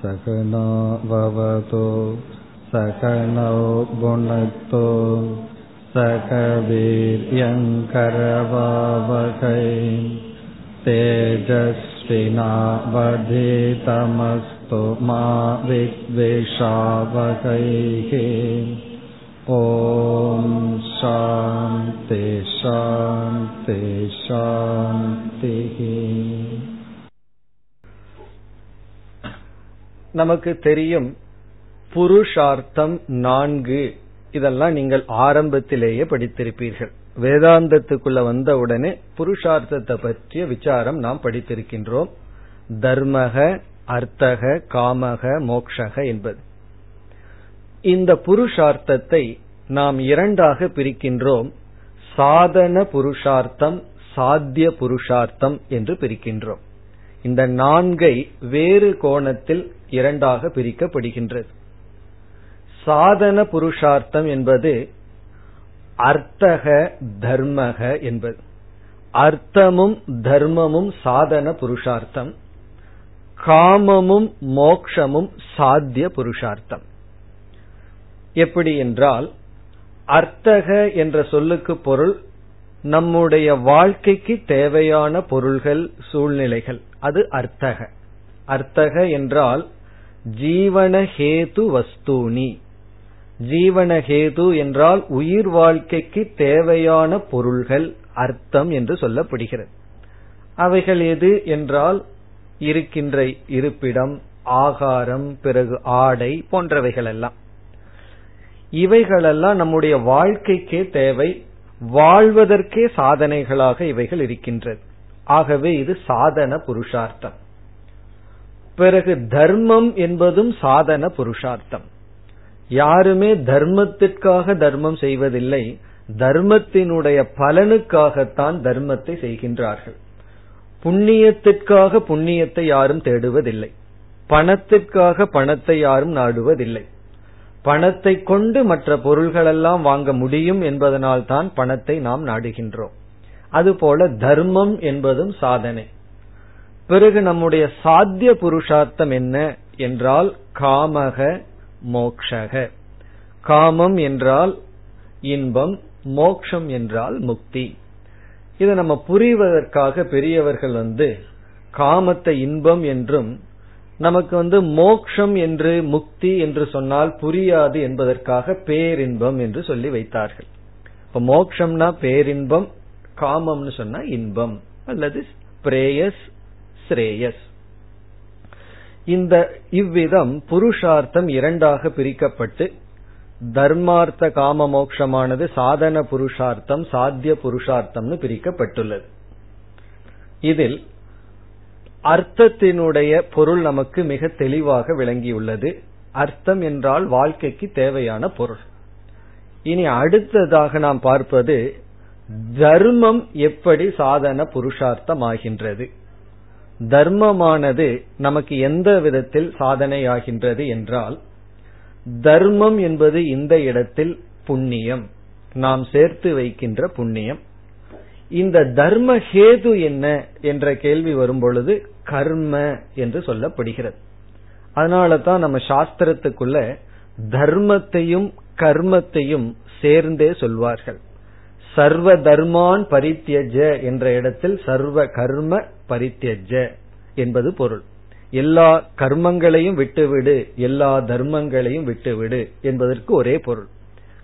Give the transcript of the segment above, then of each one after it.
सकनो भवतु सकनौ भुनक्तु सकवीर्यङ्करवावकै तेजस्विनावधितमस्तु मा विद्वेषावकैः ॐ शान्ति शान्ति शान्तिः நமக்கு தெரியும் புருஷார்த்தம் நான்கு. இதெல்லாம் நீங்கள் ஆரம்பத்திலேயே படித்திருப்பீர்கள். வேதாந்தத்துக்குள்ள வந்தவுடனே புருஷார்த்தத்தை பற்றிய விசாரம் நாம் படித்திருக்கின்றோம். தர்மக அர்த்தக காமக மோக்ஷக என்பது. இந்த புருஷார்த்தத்தை நாம் இரண்டாக பிரிக்கின்றோம். சாதன புருஷார்த்தம் சாத்திய புருஷார்த்தம் என்று பிரிக்கின்றோம். இந்த நான்கை வேறு கோணத்தில் இரண்டாக பிரிக்கப்படுகின்றது. சாதன புருஷார்த்தம் என்பது அர்த்தக தர்மக என்பது. அர்த்தமும் தர்மமும் சாதன புருஷார்த்தம். காமமும் மோக்ஷமும் சாத்திய புருஷார்த்தம். எப்படி என்றால் அர்த்தக என்ற சொல்லுக்கு பொருள் நம்முடைய வாழ்க்கைக்கு தேவையான பொருள்கள் சூழ்நிலைகள். அது அர்த்தக. அர்த்தக என்றால் ஜீவனஹேது வஸ்தூனி. ஜீவனஹேது என்றால் உயிர் வாழ்க்கைக்கு தேவையான பொருள்கள் அர்த்தம் என்று சொல்லப்படுகிறது. அவைகள் எது என்றால் இருக்கின்ற இருப்பிடம் ஆகாரம் பிறகு ஆடை போன்றவைகள் எல்லாம் இவைகளெல்லாம் நம்முடைய வாழ்க்கைக்கே தேவை வாழ்வதற்கே சாதனைகளாக இவைகள் இருக்கின்றது. ஆகவே இது சாதன புருஷார்த்தம். பிறகு தர்மம் என்பதும் சாதன புருஷார்த்தம். யாருமே தர்மத்திற்காக தர்மம் செய்வதில்லை தர்மத்தினுடைய பலனுக்காகத்தான் தர்மத்தை செய்கின்றார்கள். புண்ணியத்திற்காக புண்ணியத்தை யாரும் தேடுவதில்லை. பணத்திற்காக பணத்தை யாரும் நாடுவதில்லை. பணத்தை கொண்டு மற்ற பொருள்களெல்லாம் வாங்க முடியும் என்பதனால் தான் பணத்தை நாம் நாடுகின்றோம். அதுபோல தர்மம் என்பதும் சாதனை. பிறகு நம்முடைய சாத்திய புருஷார்த்தம் என்ன என்றால் காமக மோக்ஷக. காமம் என்றால் இன்பம் மோக்ஷம் என்றால் முக்தி. இதை நம்ம புரிவதற்காக பெரியவர்கள் வந்து காமத்தை இன்பம் என்றும் நமக்கு வந்து மோக்ஷம் என்று முக்தி என்று சொன்னால் புரியாது என்பதற்காக பேரின்பம் என்று சொல்லி வைத்தார்கள். இப்ப மோக்ஷம்னா பேரின்பம் காமம்னு சொன்னா இன்பம் அல்லது பிரேயஸ் ஸ்ரேயஸ். இந்த இவ்விதம் புருஷார்த்தம் இரண்டாக பிரிக்கப்பட்டு தர்மார்த்த காம மோட்சமானது சாதன புருஷார்த்தம் சாத்திய புருஷார்த்தம்னு பிரிக்கப்பட்டுள்ளது. இதில் அர்த்தத்தினுடைய பொருள் நமக்கு மிக தெளிவாக விளங்கியுள்ளது. அர்த்தம் என்றால் வாழ்க்கைக்கு தேவையான பொருள். இனி அடுத்ததாக நாம் பார்ப்பது தர்மம் எப்படி சாதன புருஷார்த்தம் ஆகின்றது தர்மமானது நமக்கு எந்த விதத்தில் சாதனையாகின்றது என்றால் தர்மம் என்பது இந்த இடத்தில் புண்ணியம் நாம் சேர்த்து வைக்கின்ற புண்ணியம். இந்த தர்ம ஹேது என்ன என்ற கேள்வி வரும் பொழுது கர்ம என்று சொல்லப்படுகிறது. அதனால தான் நம்ம சாஸ்திரத்துக்குள்ள தர்மத்தையும் கர்மத்தையும் சேர்ந்தே சொல்வார்கள். சர்வ தர்மான் பரித்தியஜ என்ற இடத்தில் சர்வ கர்ம பரித்தியஜ என்பது பொருள். எல்லா கர்மங்களையும் விட்டுவிடு எல்லா தர்மங்களையும் விட்டுவிடு என்பதற்கு ஒரே பொருள்.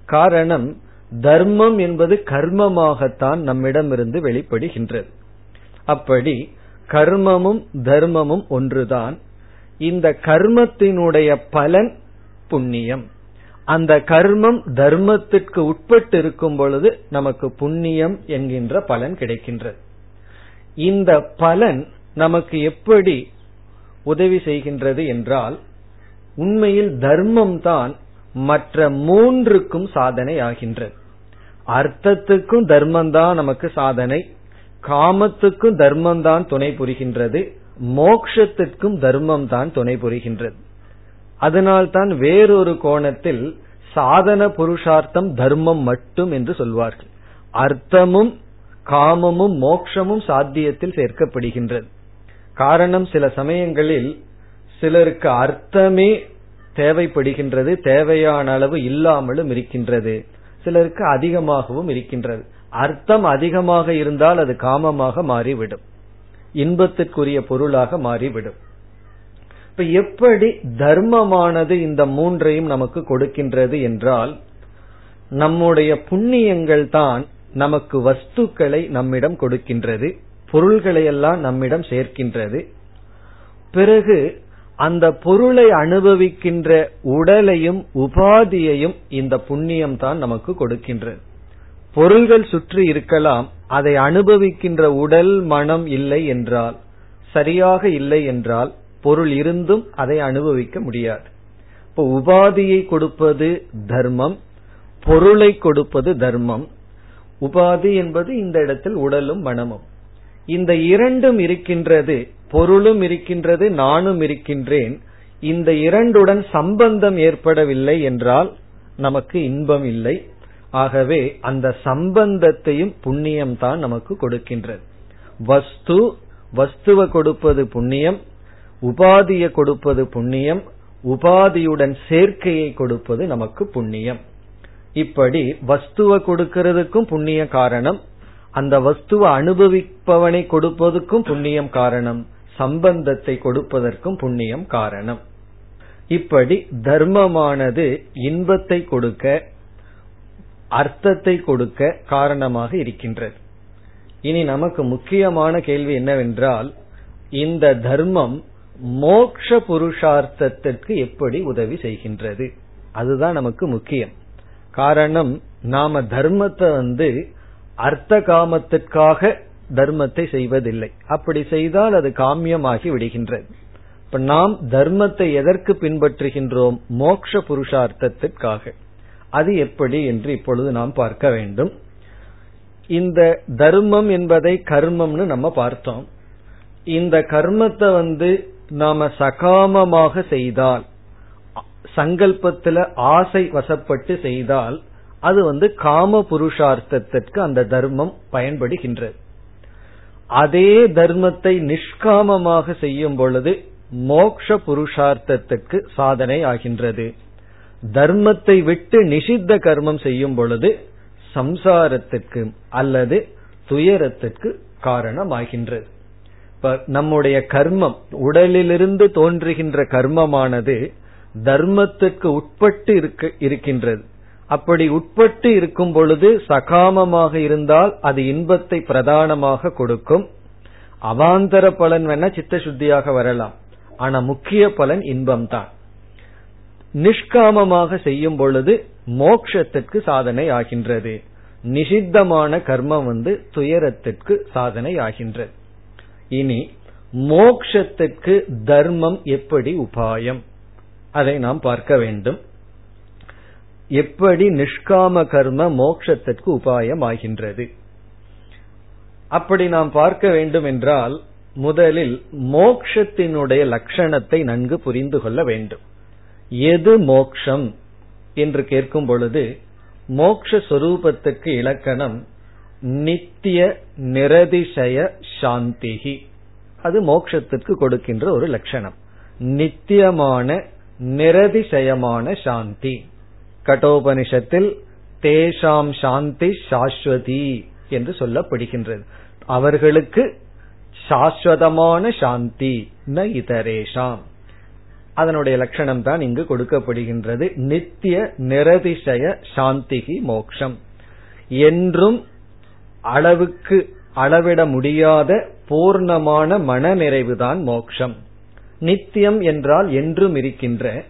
காரணம் தர்மம் என்பது கர்மமாகத்தான் நம்மிடமிருந்து வெளிப்படுகின்றது. அப்படி கர்மமும் தர்மமும் ஒன்றுதான். இந்த கர்மத்தினுடைய பலன் புண்ணியம். அந்த கர்மம் தர்மத்திற்கு உட்பட்டு இருக்கும் பொழுது நமக்கு புண்ணியம் என்கின்ற பலன் கிடைக்கின்றது. இந்த பலன் நமக்கு எப்படி உதவி செய்கின்றது என்றால் உண்மையில் தர்மம் தான் மற்ற மூன்றுக்கும் சாதனை ஆகின்றது. அர்த்தத்துக்கும் தர்மம் தான் நமக்கு சாதனை காமத்துக்கும் தர்மம் தான் துணை புரிகின்றது மோக்ஷத்திற்கும் தர்மம் தான் துணை புரிகின்றது. அதனால்தான் வேறொரு கோணத்தில் சாதன புருஷார்த்தம் தர்மம் மட்டும் என்று சொல்வார்கள். அர்த்தமும் காமமும் மோக்ஷமும் சாத்தியத்தில் சேர்க்கப்படுகின்றது. காரணம் சில சமயங்களில் சிலருக்கு அர்த்தமே தேவைப்படுகின்றது தேவையான அளவு இல்லாமலும் இருக்கின்றது. சிலருக்கு அதிகமாகவும் இருக்கின்றது. அர்த்தம் அதிகமாக இருந்தால் அது காமமாக மாறிவிடும். இன்பத்திற்குரிய பொருளாக மாறிவிடும். இப்ப எப்படி தர்மமானது இந்த மூன்றையும் நமக்கு கொடுக்கின்றது என்றால் நம்முடைய புண்ணியங்கள் தான் நமக்கு வஸ்துக்களை நம்மிடம் கொடுக்கின்றது பொருள்களை எல்லாம் நம்மிடம் சேர்க்கின்றது. பிறகு அந்த பொருளை அனுபவிக்கின்ற உடலையும் உபாதியையும் இந்த புண்ணியம் தான் நமக்கு கொடுக்கின்றது. பொருள்கள் சுற்றி இருக்கலாம் அதை அனுபவிக்கின்ற உடல் மனம் இல்லை என்றால் சரியாக இல்லை என்றால் பொருள் இருந்தும் அதை அனுபவிக்க முடியாது. இப்போ உபாதியை கொடுப்பது தர்மம் பொருளை கொடுப்பது தர்மம். உபாதி என்பது இந்த இடத்தில் உடலும் மனமும். இந்த இரண்டும் இருக்கின்றது பொருளும் இருக்கின்றது நானும் இருக்கின்றேன். இந்த இரண்டுடன் சம்பந்தம் ஏற்படவில்லை என்றால் நமக்கு இன்பம் இல்லை. ஆகவே அந்த சம்பந்தத்தையும் புண்ணியம் தான் நமக்கு கொடுக்கின்றது. வஸ்து வஸ்துவ கொடுப்பது புண்ணியம் உபாதியை கொடுப்பது புண்ணியம் உபாதியுடன் சேர்க்கையை கொடுப்பது நமக்கு புண்ணியம். இப்படி வஸ்துவை கொடுக்கிறதுக்கும் புண்ணிய காரணம் அந்த வஸ்துவை அனுபவிப்பவனை கொடுப்பதற்கும் புண்ணியம் காரணம் சம்பந்தத்தை கொடுப்பதற்கும் புண்ணியம் காரணம். இப்படி தர்மமானது இன்பத்தை கொடுக்க அர்த்தத்தை கொடுக்க காரணமாக இருக்கின்றது. இனி நமக்கு முக்கியமான கேள்வி என்னவென்றால் இந்த தர்மம் மோக்ஷ புருஷார்த்தத்திற்கு எப்படி உதவி செய்கின்றது? அதுதான் நமக்கு முக்கியம். காரணம் நாம தர்மத்தை வந்து அர்த்த காமத்திற்காக தர்மத்தை செய்வதில்லை. அப்படி செய்தால் அது காமியமாகி விடுகின்றது. இப்ப நாம் தர்மத்தை எதற்கு பின்பற்றுகின்றோம்? மோக்ஷ புருஷார்த்தத்திற்காக அது எப்படி என்று இப்பொழுது நாம் பார்க்க வேண்டும். இந்த தர்மம் என்பதை கர்மம்னு நம்ம பார்த்தோம். இந்த கர்மத்தை வந்து நாம சகாமமாக செய்தால் சங்கல்பத்துல ஆசை வசப்பட்டு செய்தால் அது வந்து காம புருஷார்த்தத்திற்கு அந்த தர்மம் பயன்படுகின்றது. அதே தர்மத்தை நிஷ்காமமாக செய்யும் பொழுது மோக்ஷ புருஷார்த்தத்துக்கு சாதனை ஆகின்றது. தர்மத்தை விட்டு நிஷித்த கர்மம் செய்யும் பொழுது சம்சாரத்திற்கு அல்லது துயரத்திற்கு காரணமாகின்றது. இப்ப நம்முடைய கர்மம் உடலிலிருந்து தோன்றுகின்ற கர்மமானது தர்மத்திற்கு உட்பட்டு இருக்கின்றது. அப்படி உட்பட்டு இருக்கும் பொழுது சகாமமாக இருந்தால் அது இன்பத்தை பிரதானமாக கொடுக்கும். அவாந்தர பலன் வேணா சித்த சுத்தியாக வரலாம். ஆனா முக்கிய பலன் இன்பம் தான் நிஷ்காமமாக செய்யும் பொழுது மோக்ஷத்திற்கு சாதனை ஆகின்றது. நிஷித்தமான கர்மம் வந்து துயரத்திற்கு சாதனை ஆகின்றது. இனி மோக்ஷத்துக்கு தர்மம் எப்படி உபாயம்? அதை நாம் பார்க்க வேண்டும். எப்படி நிஷ்காம கர்ம மோக்ஷத்திற்கு உபாயம் ஆகின்றது? அப்படி நாம் பார்க்க வேண்டும் என்றால் முதலில் மோக்ஷத்தினுடைய லட்சணத்தை நன்கு புரிந்து கொள்ள வேண்டும். எது மோக்ஷம்? என்று கேட்கும் பொழுது மோக்ஷ சொரூபத்துக்கு இலக்கணம் நித்திய நிரதிசய சாந்திகி அது மோக்ஷத்திற்கு கொடுக்கின்ற ஒரு லட்சணம். நித்தியமான நிரதிசயமான சாந்தி. கட்டோபனிஷத்தில் தேஷாம் சாந்தி சாஸ்வதி என்று சொல்லப்படுகின்றது. அவர்களுக்கு சாஸ்வதமான சாந்தி ந இதரேஷாம். அதனுடைய லட்சணம் தான் இங்கு கொடுக்கப்படுகின்றது. நித்திய நிரதிசய சாந்திகி மோக்ஷம். என்றும் அளவுக்கு அளவிட முடியாத பூர்ணமான மன நிறைவுதான் மோக்ஷம். நித்தியம் என்றால் என்றும் இருக்கின்ற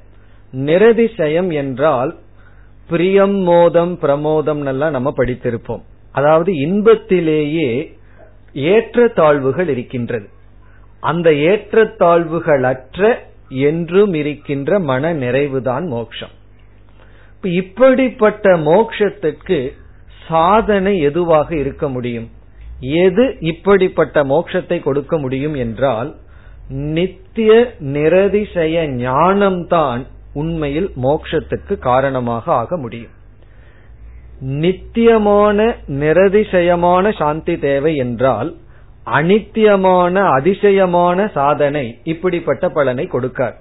நிரதிசயம் என்றால் பிரியம் மோதம் பிரமோதம் எல்லாம் நம்ம படித்திருப்போம். அதாவது இன்பத்திலேயே ஏற்ற தாழ்வுகள் இருக்கின்றது. அந்த ஏற்றத்தாழ்வுகளற்ற என்றும் இருக்கின்ற மன நிறைவுதான் மோக்ஷம் இப்படிப்பட்ட மோக்ஷத்திற்கு சாதனை எதுவாக இருக்க முடியும்? எது இப்படிப்பட்ட மோட்சத்தை கொடுக்க முடியும் என்றால் நித்திய நிரதிசய ஞானம்தான் உண்மையில் மோக்ஷத்துக்கு காரணமாக ஆக முடியும். நித்தியமான நிரதிசயமான சாந்தி தேவை என்றால் அனித்தியமான அதிசயமான சாதனை இப்படிப்பட்ட பலனை கொடுக்கார்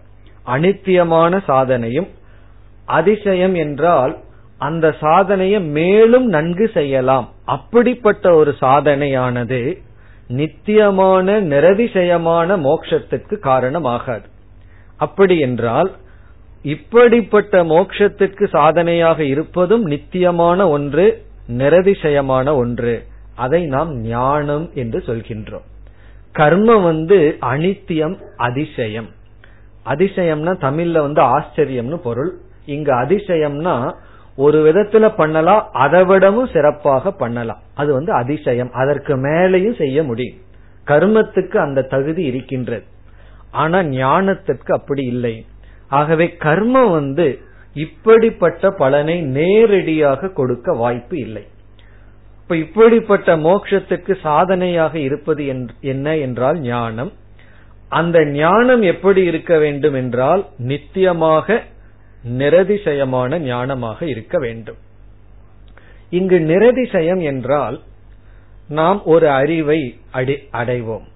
அனித்தியமான சாதனையும் அதிசயம் என்றால் அந்த சாதனையை மேலும் நன்கு செய்யலாம். அப்படிப்பட்ட ஒரு சாதனையானது நித்தியமான நிரதிசயமான மோட்சத்திற்கு காரணமாகாது. அப்படி என்றால் இப்படிப்பட்ட மோட்சத்திற்கு சாதனையாக இருப்பதும் நித்தியமான ஒன்று நிரதிசயமான ஒன்று. அதை நாம் ஞானம் என்று சொல்கின்றோம். கர்மம் வந்து அனித்தியம் அதிசயம். அதிசயம்னா தமிழ்ல வந்து ஆச்சரியம்னு பொருள். இங்க அதிசயம்னா ஒரு விதத்துல பண்ணலாம் அதை விடவும் சிறப்பாக பண்ணலாம். அது வந்து அதிசயம். அதற்கு மேலையும் செய்ய முடியும். கர்மத்துக்கு அந்த தகுதி இருக்கின்றது. ஆனா ஞானத்திற்கு அப்படி இல்லை. ஆகவே கர்மம் வந்து இப்படிப்பட்ட பலனை நேரடியாக கொடுக்க வாய்ப்பு இல்லை. இப்ப இப்படிப்பட்ட மோட்சத்துக்கு சாதனையாக இருப்பது என்ன என்றால் ஞானம். அந்த ஞானம் எப்படி இருக்க வேண்டும் என்றால் நித்தியமாக நிரதிசயமான ஞானமாக இருக்க வேண்டும். இங்கு நிரதிசயம் என்றால் நாம் ஒரு அறிவை அடைவோம்.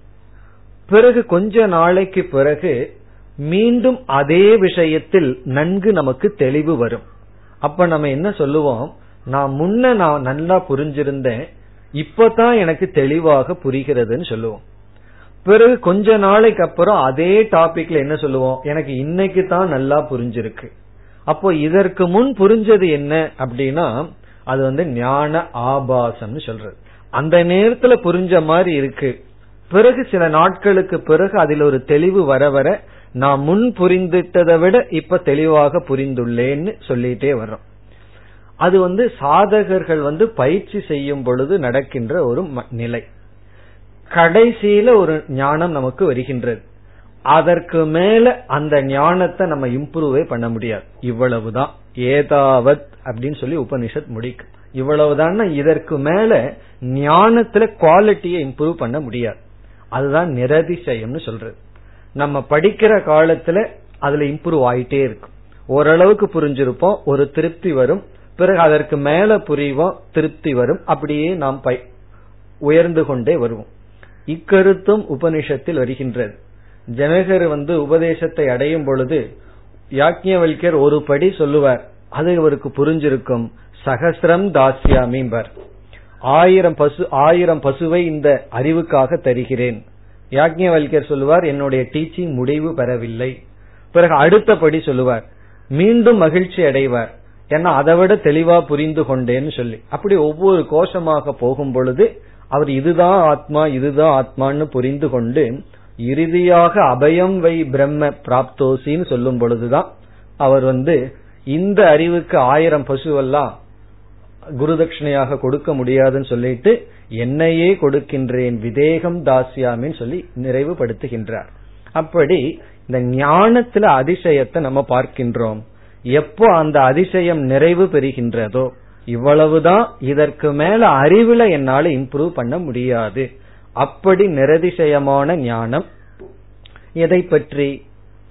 பிறகு கொஞ்ச நாளைக்கு பிறகு மீண்டும் அதே விஷயத்தில் நன்கு நமக்கு தெளிவு வரும். அப்ப நம்ம என்ன சொல்லுவோம்? நான் முன்ன நான் நல்லா புரிஞ்சிருந்தேன் இப்பதான் எனக்கு தெளிவாக புரிகிறதுன்னு சொல்லுவோம். பிறகு கொஞ்ச நாளைக்கு அப்புறம் அதே டாபிக்ல என்ன சொல்லுவோம்? எனக்கு இன்னைக்கு தான் நல்லா புரிஞ்சிருக்கு. அப்போ இதற்கு முன் புரிஞ்சது என்ன அப்படின்னா அது வந்து ஞான ஆபாசம்னு சொல்றது. அந்த நேரத்துல புரிஞ்ச மாதிரி இருக்கு. பிறகு சில நாட்களுக்கு பிறகு அதில் ஒரு தெளிவு வர வர நான் முன் புரிந்துட்டதை விட இப்ப தெளிவாக புரிந்துள்ளேன்னு சொல்லிட்டே வர்றோம். அது வந்து சாதகர்கள் வந்து பயிற்சி செய்யும் பொழுது நடக்கின்ற ஒரு நிலை. கடைசியில ஒரு ஞானம் நமக்கு வருகின்றது. அதற்கு மேல அந்த ஞானத்தை நம்ம இம்ப்ரூவே பண்ண முடியாது. இவ்வளவுதான். ஏதாவத் அப்படின்னு சொல்லி உபனிஷத் முடிக்கும் இவ்வளவுதான் இதற்கு மேல ஞானத்துல குவாலிட்டியை இம்ப்ரூவ் பண்ண முடியாது. அதுதான் நிரதிசயம்னு சொல்றது. நம்ம படிக்கிற காலத்துல அதுல இம்ப்ரூவ் ஆயிட்டே இருக்கும். ஓரளவுக்கு புரிஞ்சிருப்போம். ஒரு திருப்தி வரும். பிறகு அதற்கு மேல புரிவோம். திருப்தி வரும். அப்படியே நாம் உயர்ந்து கொண்டே வருவோம். இக்கருத்தும் உபனிஷத்தில் வருகின்றது. ஜனகர் வந்து உபதேசத்தை அடையும் பொழுது யாக்ஞவல்யர் ஒரு படி சொல்லுவார் அது இவருக்கு புரிஞ்சிருக்கும். சகசிரம் தாசியாமிம்பர் ஆயிரம் பசு ஆயிரம் பசுவை இந்த அறிவுக்காக தருகிறேன். யாக்ஞவல்யர் சொல்லுவார் என்னுடைய டீச்சிங் முடிவு பெறவில்லை. பிறகு அடுத்த படி சொல்லுவார் மீண்டும் மகிழ்ச்சி அடைவார். ஏன்னா அதை விட தெளிவா புரிந்து கொண்டேன்னு சொல்லி. அப்படி ஒவ்வொரு கோஷமாக போகும் பொழுது அவர் இதுதான் ஆத்மா இதுதான் ஆத்மான்னு புரிந்து கொண்டு இறுதியாக அபயம் வை பிரம்ம பிராப்தோசின்னு சொல்லும் பொழுதுதான் அவர் வந்து இந்த அறிவுக்கு ஆயிரம் பசுவெல்லாம் குருதட்சிணையாக கொடுக்க முடியாதுன்னு சொல்லிட்டு என்னையே கொடுக்கின்றேன் விதேகம் தாசியாமின்னு சொல்லி நிறைவுபடுத்துகின்றார். அப்படி இந்த ஞானத்துல அதிசயத்தை நம்ம பார்க்கின்றோம். எப்போ அந்த அதிசயம் நிறைவு பெறுகின்றதோ இவ்வளவுதான் இதற்கு மேல அறிவுல என்னால இம்ப்ரூவ் பண்ண முடியாது. அப்படி நிரதிசயமான ஞானம் எதை பற்றி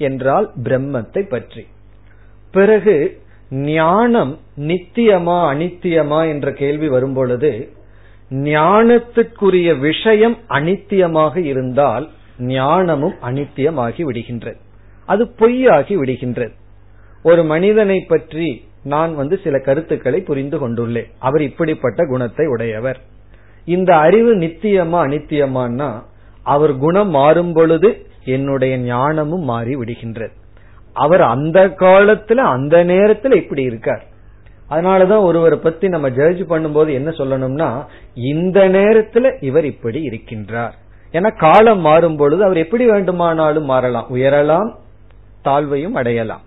என்றால் பிரம்மத்தை பற்றி. பிறகு ஞானம் நித்தியமா அனித்தியமா என்ற கேள்வி வரும்பொழுது ஞானத்துக்குரிய விஷயம் அனித்தியமாக இருந்தால் ஞானமும் அனித்தியமாகி விடுகின்றது அது பொய்யாகி விடுகின்றது ஒரு மனிதனை பற்றி நான் வந்து சில கருத்துக்களை புரிந்து கொண்டுள்ளேன். அவர் இப்படிப்பட்ட குணத்தை உடையவர். இந்த அறிவு நித்தியமா அனித்தியமானா அவர் குணம் மாறும் பொழுது என்னுடைய ஞானமும் மாறி விடுகின்றது. அவர் அந்த காலத்துல அந்த நேரத்துல இப்படி இருக்கார். அதனாலதான் ஒருவரை பத்தி நம்ம ஜட்ஜ் பண்ணும்போது என்ன சொல்லணும்னா இந்த நேரத்துல இவர் இப்படி இருக்கின்றார். ஏன்னா காலம் மாறும் பொழுது அவர் எப்படி வேண்டுமானாலும் மாறலாம். உயரலாம் தாழ்வையும் அடையலாம்.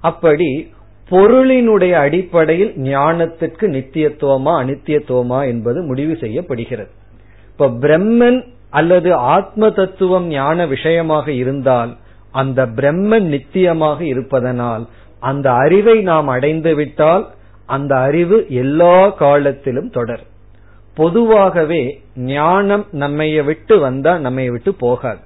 அப்படி பொருளினுடைய அடிப்படையில் ஞானத்திற்கு நித்தியத்துவமா அனித்தியத்துவமா என்பது முடிவு செய்யப்படுகிறது. இப்ப பிரம்மன் அல்லது ஆத்ம தத்துவம் ஞான விஷயமாக இருந்தால் அந்த பிரம்மன் நித்தியமாக இருப்பதனால் அந்த அறிவை நாம் அடைந்து விட்டால் அந்த அறிவு எல்லா காலத்திலும் தொடர் பொதுவாகவே ஞானம் நம்மைய விட்டு வந்தா நம்மை விட்டு போகாது.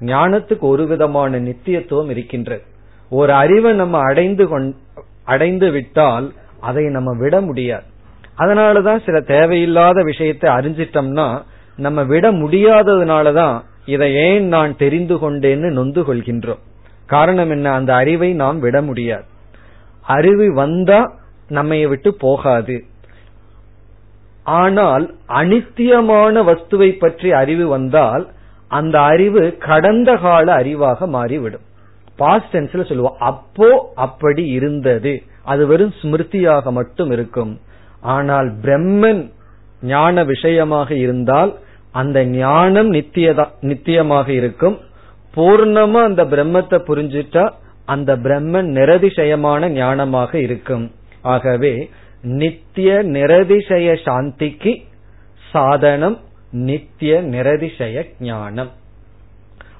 ஞானத்துக்கு ஒரு விதமான நித்தியத்துவம் இருக்கின்றது. ஒரு அறிவை நம்ம அடைந்து அடைந்து விட்டால் அதை நம்ம விட முடியாது. அதனாலதான் சில தேவையில்லாத விஷயத்தை அறிஞ்சிட்டோம்னா நம்ம விட முடியாததுனாலதான் இதை ஏன் நான் தெரிந்து கொண்டேன்னு நொந்து கொள்கின்றோம். காரணம் என்ன? அந்த அறிவை நாம் விட முடியாது. அறிவு வந்தா நம்மை விட்டு போகாது. ஆனால் அனித்தியமான வஸ்துவை பற்றி அறிவு வந்தால் அந்த அறிவு கடந்த கால அறிவாக மாறிவிடும். பாஸ்ட் டென்ஸ்ல சொல்லுவோம். அப்போ அப்படி இருந்தது. அது வெறும் ஸ்மிருதியாக மட்டும் இருக்கும். ஆனால் பிரம்மன் ஞான விஷயமாக இருந்தால் அந்த ஞானம் நித்தியதா நித்தியமாக இருக்கும். பூர்ணமா அந்த பிரம்மத்தை புரிஞ்சுட்டா அந்த பிரம்மன் நிரதிசயமான ஞானமாக இருக்கும். ஆகவே நித்திய நிரதிசய சாந்திக்கு சாதனம் நித்திய நிரதிசய ஞானம்.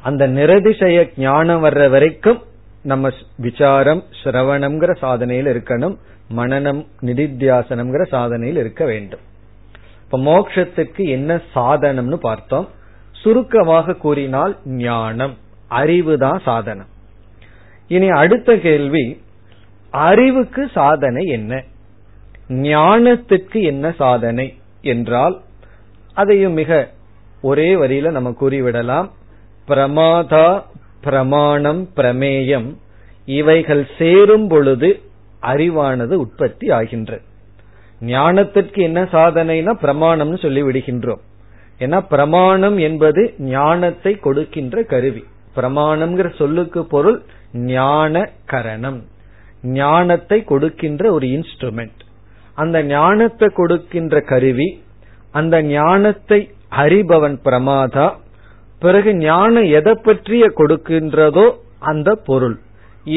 அந்த நிரதிசய ஞானம் வர்ற வரைக்கும் நம்ம விசாரம் சிரவணம்ங்கிற சாதனையில் இருக்கணும். மனநம் நிதித்தியாசனம்ங்கிற சாதனையில் இருக்க வேண்டும். இப்ப மோக்ஷத்துக்கு என்ன சாதனம்னு பார்த்தோம். சுருக்கமாக கூறினால் ஞானம். அறிவுதான் சாதனம். இனி அடுத்த கேள்வி அறிவுக்கு சாதனை என்ன? ஞானத்துக்கு என்ன சாதனை? என்றால் அதையும் மிக ஒரே வரியில நம்ம கூறிவிடலாம். பிரமாதா பிரமாணம் பிரமேயம் இவைகள் சேரும் பொழுது அறிவானது உற்பத்தி ஆகின்றது ஞானத்திற்கு என்ன சாதனைனா பிரமாணம்னு சொல்லி விடுகின்றோம். ஏன்னா பிரமாணம் என்பது ஞானத்தை கொடுக்கின்ற கருவி. பிரமாணம்ங்கிற சொல்லுக்கு பொருள் ஞான கரணம். ஞானத்தை கொடுக்கின்ற ஒரு இன்ஸ்ட்ருமெண்ட் அந்த ஞானத்தை கொடுக்கின்ற கருவி அந்த ஞானத்தை அறிபவன் பிரமாதா பிறகு ஞானம் எதை பற்றிய கொடுக்கின்றதோ அந்த பொருள்.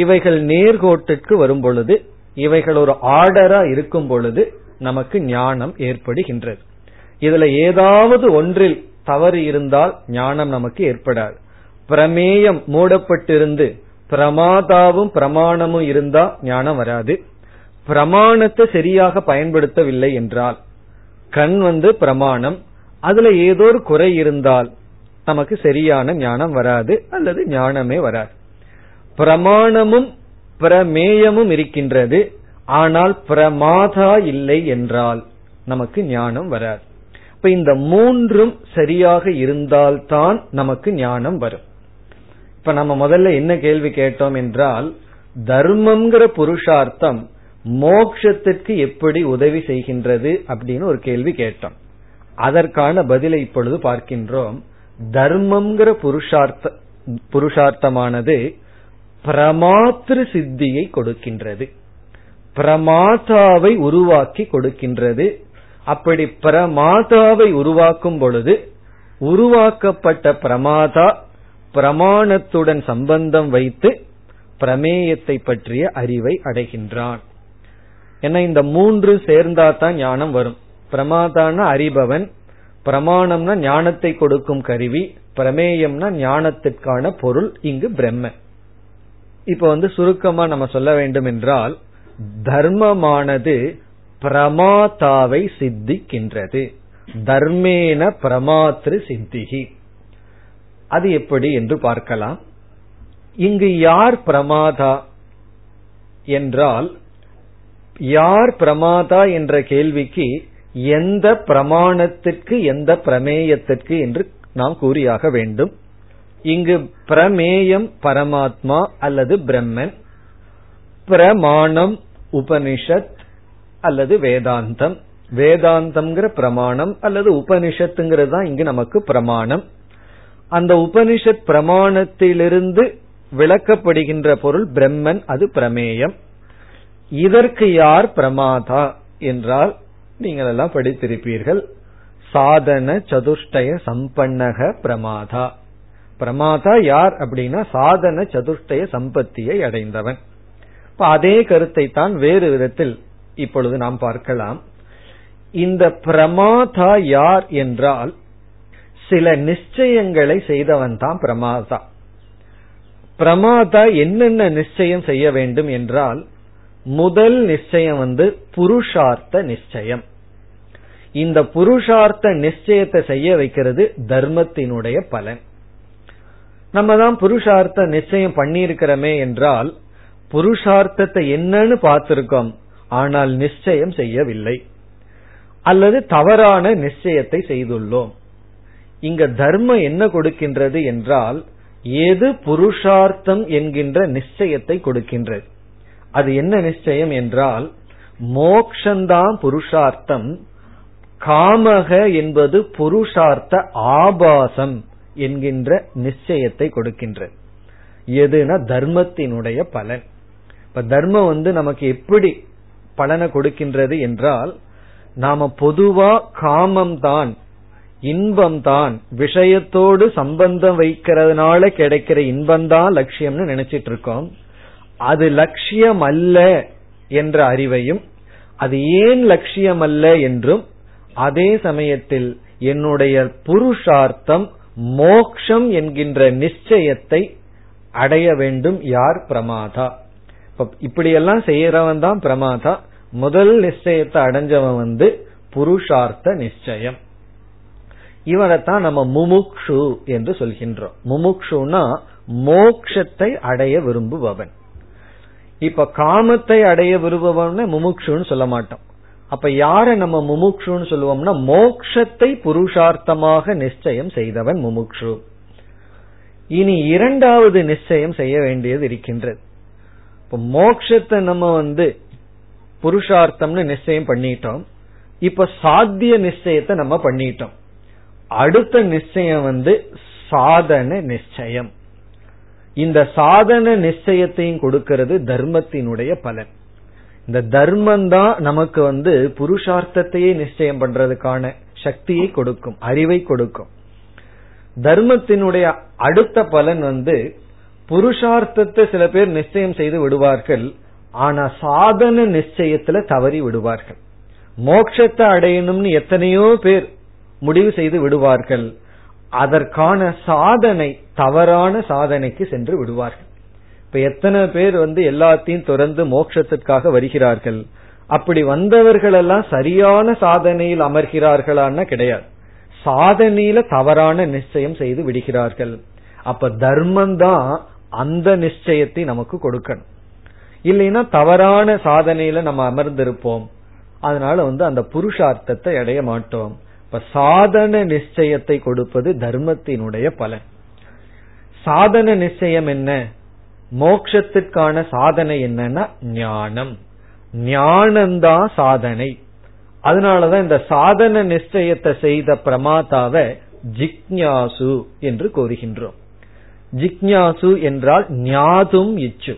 இவைகள் நேர்கோட்டிற்கு வரும் பொழுது இவைகள் ஒரு ஆர்டரா இருக்கும் பொழுது நமக்கு ஞானம் ஏற்படுகின்றது. இதுல ஏதாவது ஒன்றில் தவறு இருந்தால் ஞானம் நமக்கு ஏற்படாது. பிரமேயம் மூடப்பட்டிருந்து பிரமாதாவும் பிரமாணமும் இருந்தா ஞானம் வராது. பிரமாணத்தை சரியாக பயன்படுத்தவில்லை என்றால் கண் வந்து பிரமாணம் அதுல ஏதோ ஒரு குறை இருந்தால் நமக்கு சரியான ஞானம் வராது அல்லது ஞானமே வராது. பிரமாணமும் பிரமேயமும் இருக்கின்றது. ஆனால் பிரமாதா இல்லை என்றால் நமக்கு ஞானம் வராது. இப்ப இந்த மூன்றும் சரியாக இருந்தால்தான் நமக்கு ஞானம் வரும். இப்ப நம்ம முதல்ல என்ன கேள்வி கேட்டோம் என்றால் தர்மம்ங்கிற புருஷார்த்தம் மோக்ஷத்திற்கு எப்படி உதவி செய்கின்றது அப்படின்னு ஒரு கேள்வி கேட்டோம். அதற்கான பதிலை இப்பொழுது பார்க்கின்றோம். தர்மம்ங்கிற புருஷார்த்த புருஷார்த்தமானது பிரமாத்திரு சித்தியை கொடுக்கின்றது. பிரமாதாவை உருவாக்கி கொடுக்கின்றது. அப்படி பிரமாதாவை உருவாக்கும் பொழுது உருவாக்கப்பட்ட பிரமாதா பிரமாணத்துடன் சம்பந்தம் வைத்து பிரமேயத்தை பற்றிய அறிவை அடைகின்றான். ஏன்னா இந்த மூன்று சேர்ந்தா தான் ஞானம் வரும். பிரமாதான அறிபவன் பிரமாணம்னா ஞானத்தை கொடுக்கும் கருவி பிரமேயம்னா ஞானத்திற்கான பொருள் இங்கு பிரம்ம. இப்ப வந்து சுருக்கமா நம்ம சொல்ல வேண்டும் என்றால் தர்மமானது பிரமாதாவை சித்திக்கின்றது. தர்மேன பிரமாத்திரு சித்திகி அது எப்படி என்று பார்க்கலாம். இங்கு யார் பிரமாதா என்றால் யார் பிரமாதா என்ற கேள்விக்கு எந்த பிரமாணத்திற்கு எந்த பிரமேயத்திற்கு என்று நாம் கூறியாக வேண்டும். இங்கு பிரமேயம் பரமாத்மா அல்லது பிரம்மன் பிரமாணம் உபனிஷத் அல்லது வேதாந்தம். வேதாந்தம்ங்கிற பிரமாணம் அல்லது உபனிஷத்துங்கிறது தான் இங்கு நமக்கு பிரமாணம். அந்த உபனிஷத் பிரமாணத்திலிருந்து விளக்கப்படுகின்ற பொருள் பிரம்மன் அது பிரமேயம். இதற்கு யார் பிரமாதா என்றால் நீங்கள் எல்லாம் படித்திருப்பீர்கள். சாதன சதுஷ்டய சம்பன்னக பிரமாதா. பிரமாதா யார் அப்படின்னா சாதன சதுஷ்டய சம்பத்தியை அடைந்தவன். இப்ப அதே கருத்தை தான் வேறு விதத்தில் இப்பொழுது நாம் பார்க்கலாம். இந்த பிரமாதா யார் என்றால் சில நிச்சயங்களை செய்தவன் தான் பிரமாதா. பிரமாதா என்னென்ன நிச்சயம் செய்ய வேண்டும் என்றால் முதல் நிச்சயம் வந்து புருஷார்த்த நிச்சயம். இந்த புருஷார்த்த நிச்சயத்தை செய்ய வைக்கிறது தர்மத்தினுடைய பலன். நம்ம தான் புருஷார்த்த நிச்சயம் பண்ணியிருக்கிறோமே என்றால் புருஷார்த்தத்தை என்னன்னு பார்த்திருக்கோம் ஆனால் நிச்சயம் செய்யவில்லை. அல்லது தவறான நிச்சயத்தை செய்துள்ளோம். இங்க தர்மம் என்ன கொடுக்கின்றது என்றால் எது புருஷார்த்தம் என்கின்ற நிச்சயத்தை கொடுக்கின்றது. அது என்ன நிச்சயம் என்றால் மோக்ஷந்தான் புருஷார்த்தம் காமக என்பது புருஷார்த்த ஆபாசம் என்கின்ற நிச்சயத்தை கொடுக்கின்றது எதுனா தர்மத்தினுடைய பலன். இப்ப தர்மம் வந்து நமக்கு எப்படி பலனை கொடுக்கின்றது என்றால் நாம பொதுவா காமம் தான் இன்பம் தான் விஷயத்தோடு சம்பந்தம் வைக்கிறதுனால கிடைக்கிற இன்பம் தான் லட்சியம்னு நினைச்சிட்டு இருக்கோம் அது லட்சியம் அல்ல என்ற அறிவையும் அது ஏன் லட்சியம் அல்ல என்றும் அதே சமயத்தில் என்னுடைய புருஷார்த்தம் மோக்ஷம் என்கின்ற நிச்சயத்தை அடைய வேண்டும் யார் பிரமாதா? இப்படியெல்லாம் செய்யறவன் தான் பிரமாதா. முதல் நிச்சயத்தை அடைஞ்சவன் வந்து புருஷார்த்த நிச்சயம். இவரைத்தான் நம்ம முமுக்ஷு என்று சொல்கின்றோம். முமுக்ஷுனா மோக்ஷத்தை அடைய விரும்புபவன். இப்ப காமத்தை அடைய விரும்புபவன் முமுக்ஷுன்னு சொல்ல மாட்டோம். அப்ப யார நம்ம முமுக்ஷுன்னு சொல்லுவோம்னா மோக்ஷத்தை புருஷார்த்தமாக நிச்சயம் செய்தவன் முமுக்ஷு. இனி இரண்டாவது நிச்சயம் செய்ய வேண்டியது இருக்கின்றது. இப்ப மோக்ஷத்தை நம்ம வந்து புருஷார்த்தம்னு நிச்சயம் பண்ணிட்டோம். இப்ப சாத்திய நிச்சயத்தை நம்ம பண்ணிட்டோம். அடுத்த நிச்சயம் வந்து சாதன நிச்சயம். இந்த சாதன நிச்சயத்தையும் கொடுக்கிறது தர்மத்தினுடைய பலன். இந்த தர்மம் தான் நமக்கு வந்து புருஷார்த்தத்தையே நிச்சயம் பண்றதுக்கான சக்தியை கொடுக்கும் அறிவை கொடுக்கும். தர்மத்தினுடைய அடுத்த பலன் வந்து புருஷார்த்தத்தை சில பேர் நிச்சயம் செய்து விடுவார்கள் ஆனா சாதன நிச்சயத்துல தவறி விடுவார்கள். மோட்சத்தை அடையணும்னு எத்தனையோ பேர் முடிவு செய்து விடுவார்கள் அதற்கான சாதனை தவறான சாதனைக்கு சென்று விடுவார்கள். இப்ப எத்தனை பேர் வந்து எல்லாத்தையும் துறந்து மோட்சத்திற்காக வருகிறார்கள்? அப்படி வந்தவர்கள் எல்லாம் சரியான சாதனையில் அமர்கிறார்களான்னா கிடையாது. சாதனையில தவறான நிச்சயம் செய்து விடுகிறார்கள். அப்ப தர்மம் தான் அந்த நிச்சயத்தை நமக்கு கொடுக்கணும். இல்லைன்னா தவறான சாதனையில நம்ம அமர்ந்திருப்போம். அதனால வந்து அந்த புருஷார்த்தத்தை அடைய மாட்டோம். இப்ப சாதன நிச்சயத்தை கொடுப்பது தர்மத்தினுடைய பலன். சாதன நிச்சயம் என்ன? மோக்ஷத்திற்கான சாதனை என்னன்னா ஞானம். ஞானந்தான் சாதனை. அதனாலதான் இந்த சாதன நிச்சயத்தை செய்த பிரமாதாவை ஜிக்ஞாசு என்று கூறுகின்றோம். ஜிக்ஞாசு என்றால் ஞாதும் இச்சு.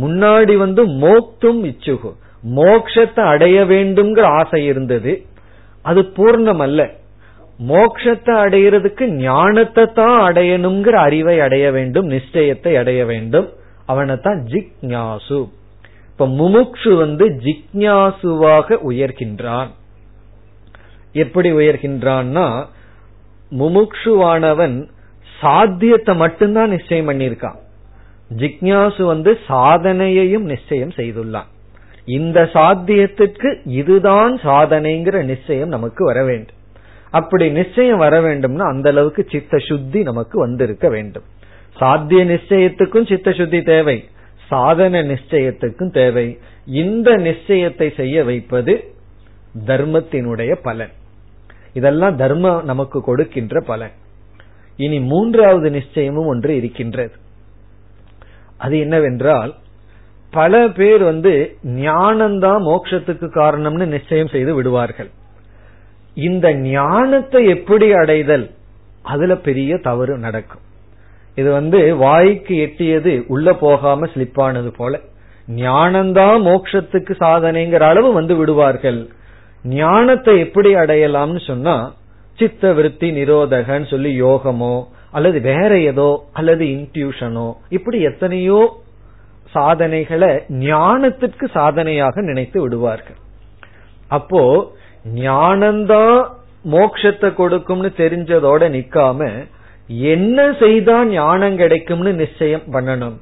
முன்னாடி வந்து மோக்தும் இச்சுகு. மோக்ஷத்தை அடைய வேண்டும்ங்கிற ஆசை இருந்தது. அது பூர்ணம் அல்ல மோக்ஷத்தை அடையிறதுக்கு ஞானத்தை தான் அடையணுங்கிற அறிவை அடைய வேண்டும் நிச்சயத்தை அடைய வேண்டும். அவனைத்தான் ஜிக்ஞாசு. இப்ப முமுக்ஷு வந்து ஜிக்ஞாசுவாக உயர்கின்றான். எப்படி உயர்கின்றான்னா முமுக்ஷுவானவன் சாத்தியத்தை மட்டும்தான் நிச்சயம் பண்ணியிருக்கான். ஜிக்ஞாசு வந்து சாதனையையும் நிச்சயம் செய்துள்ளான். இந்த சாத்தியத்திற்கு இதுதான் சாதனைங்கிற நிச்சயம் நமக்கு வர வேண்டும். அப்படி நிச்சயம் வர வேண்டும்னா அந்த அளவுக்கு சித்த சுத்தி நமக்கு வந்திருக்க வேண்டும். சாத்திய நிச்சயத்துக்கும் சித்த சுத்தி தேவை. சாதன நிச்சயத்துக்கும் தேவை. இந்த நிச்சயத்தை செய்ய வைப்பது தர்மத்தினுடைய பலன். இதெல்லாம் தர்மம் நமக்கு கொடுக்கின்ற பலன். இனி மூன்றாவது நிச்சயமும் ஒன்று இருக்கின்றது. அது என்னவென்றால் பல பேர் வந்து ஞானம்தான் மோட்சத்துக்கு காரணம்னு நிச்சயம் செய்து விடுவார்கள். இந்த ஞானத்தை எப்படி அடைதல்? அதுல பெரிய தவறு நடக்கும். இது வந்து வாய்க்கு எட்டியது உள்ள போகாம ஸ்லிப்பானது போல. ஞானம்தான் மோட்சத்துக்கு சாதனைங்கிற அளவு வந்து விடுவார்கள். ஞானத்தை எப்படி அடையலாம்னு சொன்னா சித்த விருத்தி நிரோதகன்னு சொல்லி யோகமோ அல்லது வேற ஏதோ அல்லது இன்ட்யூஷனோ இப்படி எத்தனையோ சாதனைகளை ஞானத்திற்கு சாதனையாக நினைத்து விடுவார்கள். அப்போ ஞானம்தான் மோக்ஷத்தை கொடுக்கும்னு தெரிஞ்சதோட நிக்காம என்ன செய்தா ஞானம் கிடைக்கும்னு நிச்சயம் பண்ணணும்.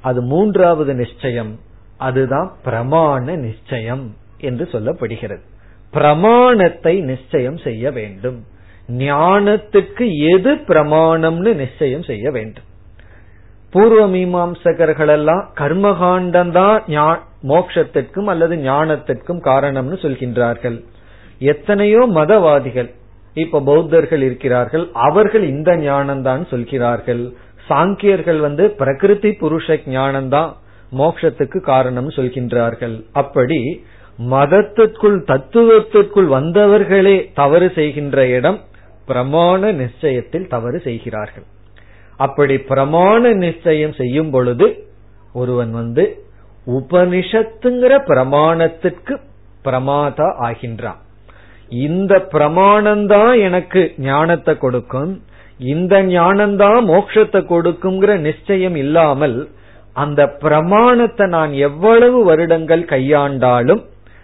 அது மூன்றாவது நிச்சயம். அதுதான் பிரமாண நிச்சயம் என்று சொல்லப்படுகிறது. பிரமாணத்தை நிச்சயம் செய்ய வேண்டும். ஞானத்துக்கு எது பிரமாணம்னு நிச்சயம் செய்ய வேண்டும். பூர்வ மீமாம்சகர்கள் எல்லாம் கர்மகாண்டம் தான் மோக்ஷத்திற்கும் அல்லது ஞானத்திற்கும் காரணம்னு சொல்கின்றார்கள். எத்தனையோ மதவாதிகள் இப்ப பௌத்தர்கள் இருக்கிறார்கள் அவர்கள் இந்த ஞானம் தான் சொல்கிறார்கள். சாங்கியர்கள் வந்து பிரகிருதி புருஷ ஞானம்தான் மோட்சத்துக்கு காரணம் சொல்கின்றார்கள். அப்படி மதத்திற்குள் தத்துவத்திற்குள் வந்தவர்களே தவறு செய்கின்ற இடம் பிரமாண நிச்சயத்தில் தவறு செய்கிறார்கள். அப்படி பிரமாண நிச்சயம் செய்யும் பொழுது ஒருவன் வந்து உபனிஷத்துங்கிற பிரமாணத்திற்கு பிரமாதா ஆகின்றான். இந்த பிரமாணம்தான் எனக்கு ஞானத்தை கொடுக்கும் இந்த ஞானம்தான் மோட்சத்தை கொடுக்குங்கிற நிச்சயம் இல்லாமல் அந்த பிரமாணத்தை நான் எவ்வளவு வருடங்கள் கையாண்டாலும்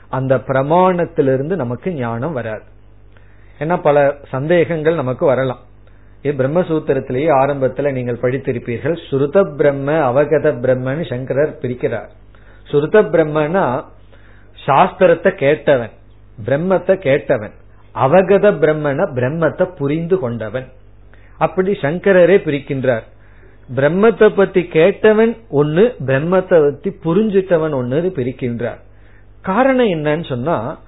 அந்த பிரமாணத்திலிருந்து நமக்கு ஞானம் வராது. ஏன்னா பல சந்தேகங்கள் நமக்கு வரலாம். இது பிரம்மசூத்திரத்திலேயே ஆரம்பத்துல நீங்கள் படித்திருப்பீர்கள் சுருத பிரம்ம அவகத பிரம்மன்னு சங்கரர் பிரிக்கிறார். சுருத பிரம்மனா சாஸ்திரத்தை கேட்டவன். பிரம்மத்தை கேட்டவன். அவகத பிரம்மன பிரம்மத்தை புரிந்து கொண்டவன். அப்படி சங்கரரே பிரிக்கின்றார். பிரம்மத்தை பத்தி கேட்டவன் ஒன்னு பிரம்மத்தை பத்தி புரிஞ்சிட்டவன் ஒன்னு பிரிக்கின்றார். காரணம் என்னன்னு சொன்னா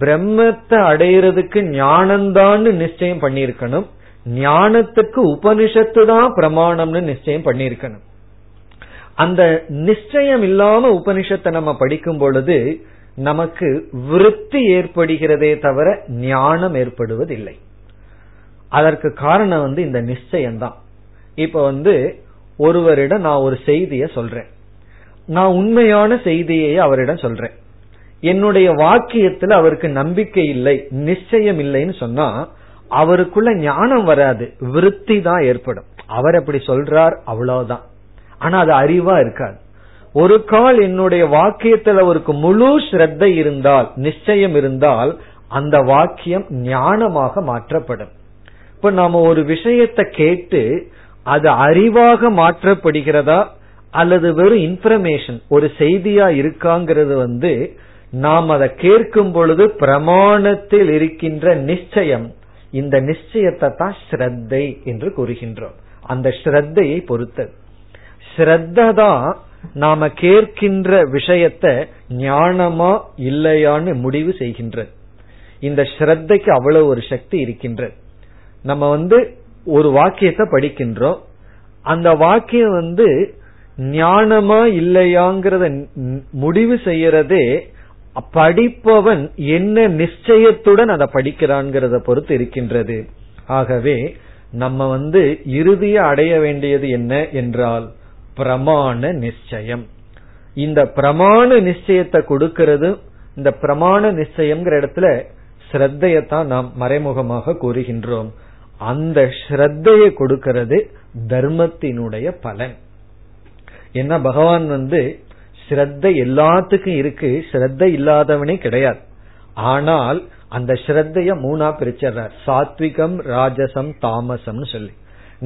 பிரம்மத்தை அடையிறதுக்கு ஞானந்தான்னு நிச்சயம் பண்ணிருக்கணும் ஞானத்துக்கு உபனிஷத்து தான் பிரமாணம்னு நிச்சயம் பண்ணிருக்கணும் அந்த நிச்சயம் இல்லாம உபனிஷத்தை நம்ம படிக்கும் பொழுது நமக்கு விருத்தி ஏற்படுகிறதே தவிர ஞானம் ஏற்படுவதில்லை. அதற்கு காரணம் வந்து இந்த நிச்சயம்தான். இப்ப வந்து ஒருவரிடம் நான் ஒரு செய்திய சொல்றேன். நான் உண்மையான செய்தியை அவரிடம் சொல்றேன். என்னுடைய வாக்கியத்துல அவருக்கு நம்பிக்கை இல்லை நிச்சயம் இல்லைன்னு சொன்னா அவருக்குள்ள ஞானம் வராது விருத்தி தான் ஏற்படும். அவர் அப்படி சொல்றார் அவ்வளவுதான். ஆனா அது அறிவா இருக்காது. ஒரு கால் என்னுடைய வாக்கியத்தில் அவருக்கு முழு ஸ்ரத்தை இருந்தால் நிச்சயம் இருந்தால் அந்த வாக்கியம் ஞானமாக மாற்றப்படும். இப்ப நாம ஒரு விஷயத்தை கேட்டு அது அறிவாக மாற்றப்படுகிறதா அல்லது வெறும் இன்ஃபர்மேஷன் ஒரு செய்தியா இருக்காங்கிறது வந்து நாம் அதை கேட்கும் பொழுது பிரமாணத்தில் இருக்கின்ற நிச்சயம் இந்த நிச்சயத்தை தான் ஸ்ரத்தை என்று கூறுகின்றோம். அந்த ஸ்ரத்தையை பொறுத்தது. ஸ்ரத்த தான் நாம கேட்கின்ற விஷயத்த ஞானமா இல்லையான்னு முடிவு செய்கின்றது இந்த ஸ்ரத்தைக்கு அவ்வளவு ஒரு சக்தி இருக்கின்றது நம்ம வந்து ஒரு வாக்கியத்தை படிக்கின்றோம். அந்த வாக்கியம் வந்து ஞானமா இல்லையாங்கிறத முடிவு செய்யறதே படிப்பவன் என்ன நிச்சயத்துடன் அதை படிக்கிறான்கிறத பொறுத்து இருக்கின்றது. ஆகவே நம்ம வந்து இறுதிய அடைய வேண்டியது என்ன என்றால் பிரமாண நிச்சயம். இந்த பிரமாண நிச்சயத்தை கொடுக்கிறது இந்த பிரமாண நிச்சயம்ங்கிற இடத்துல ஸ்ரத்தையத்தான் நாம் மறைமுகமாக கூறுகின்றோம். அந்த ஸ்ரத்தையை கொடுக்கிறது தர்மத்தினுடைய பலன். என்ன பகவான் வந்து ஸ்ரத்த எல்லாத்துக்கும் இருக்கு ஸ்ரத்த இல்லாதவனே கிடையாது. ஆனால் அந்த ஸ்ரத்தைய மூணா பிரிச்சர்றார் சாத்விகம் ராஜசம் தாமசம்னு சொல்லி.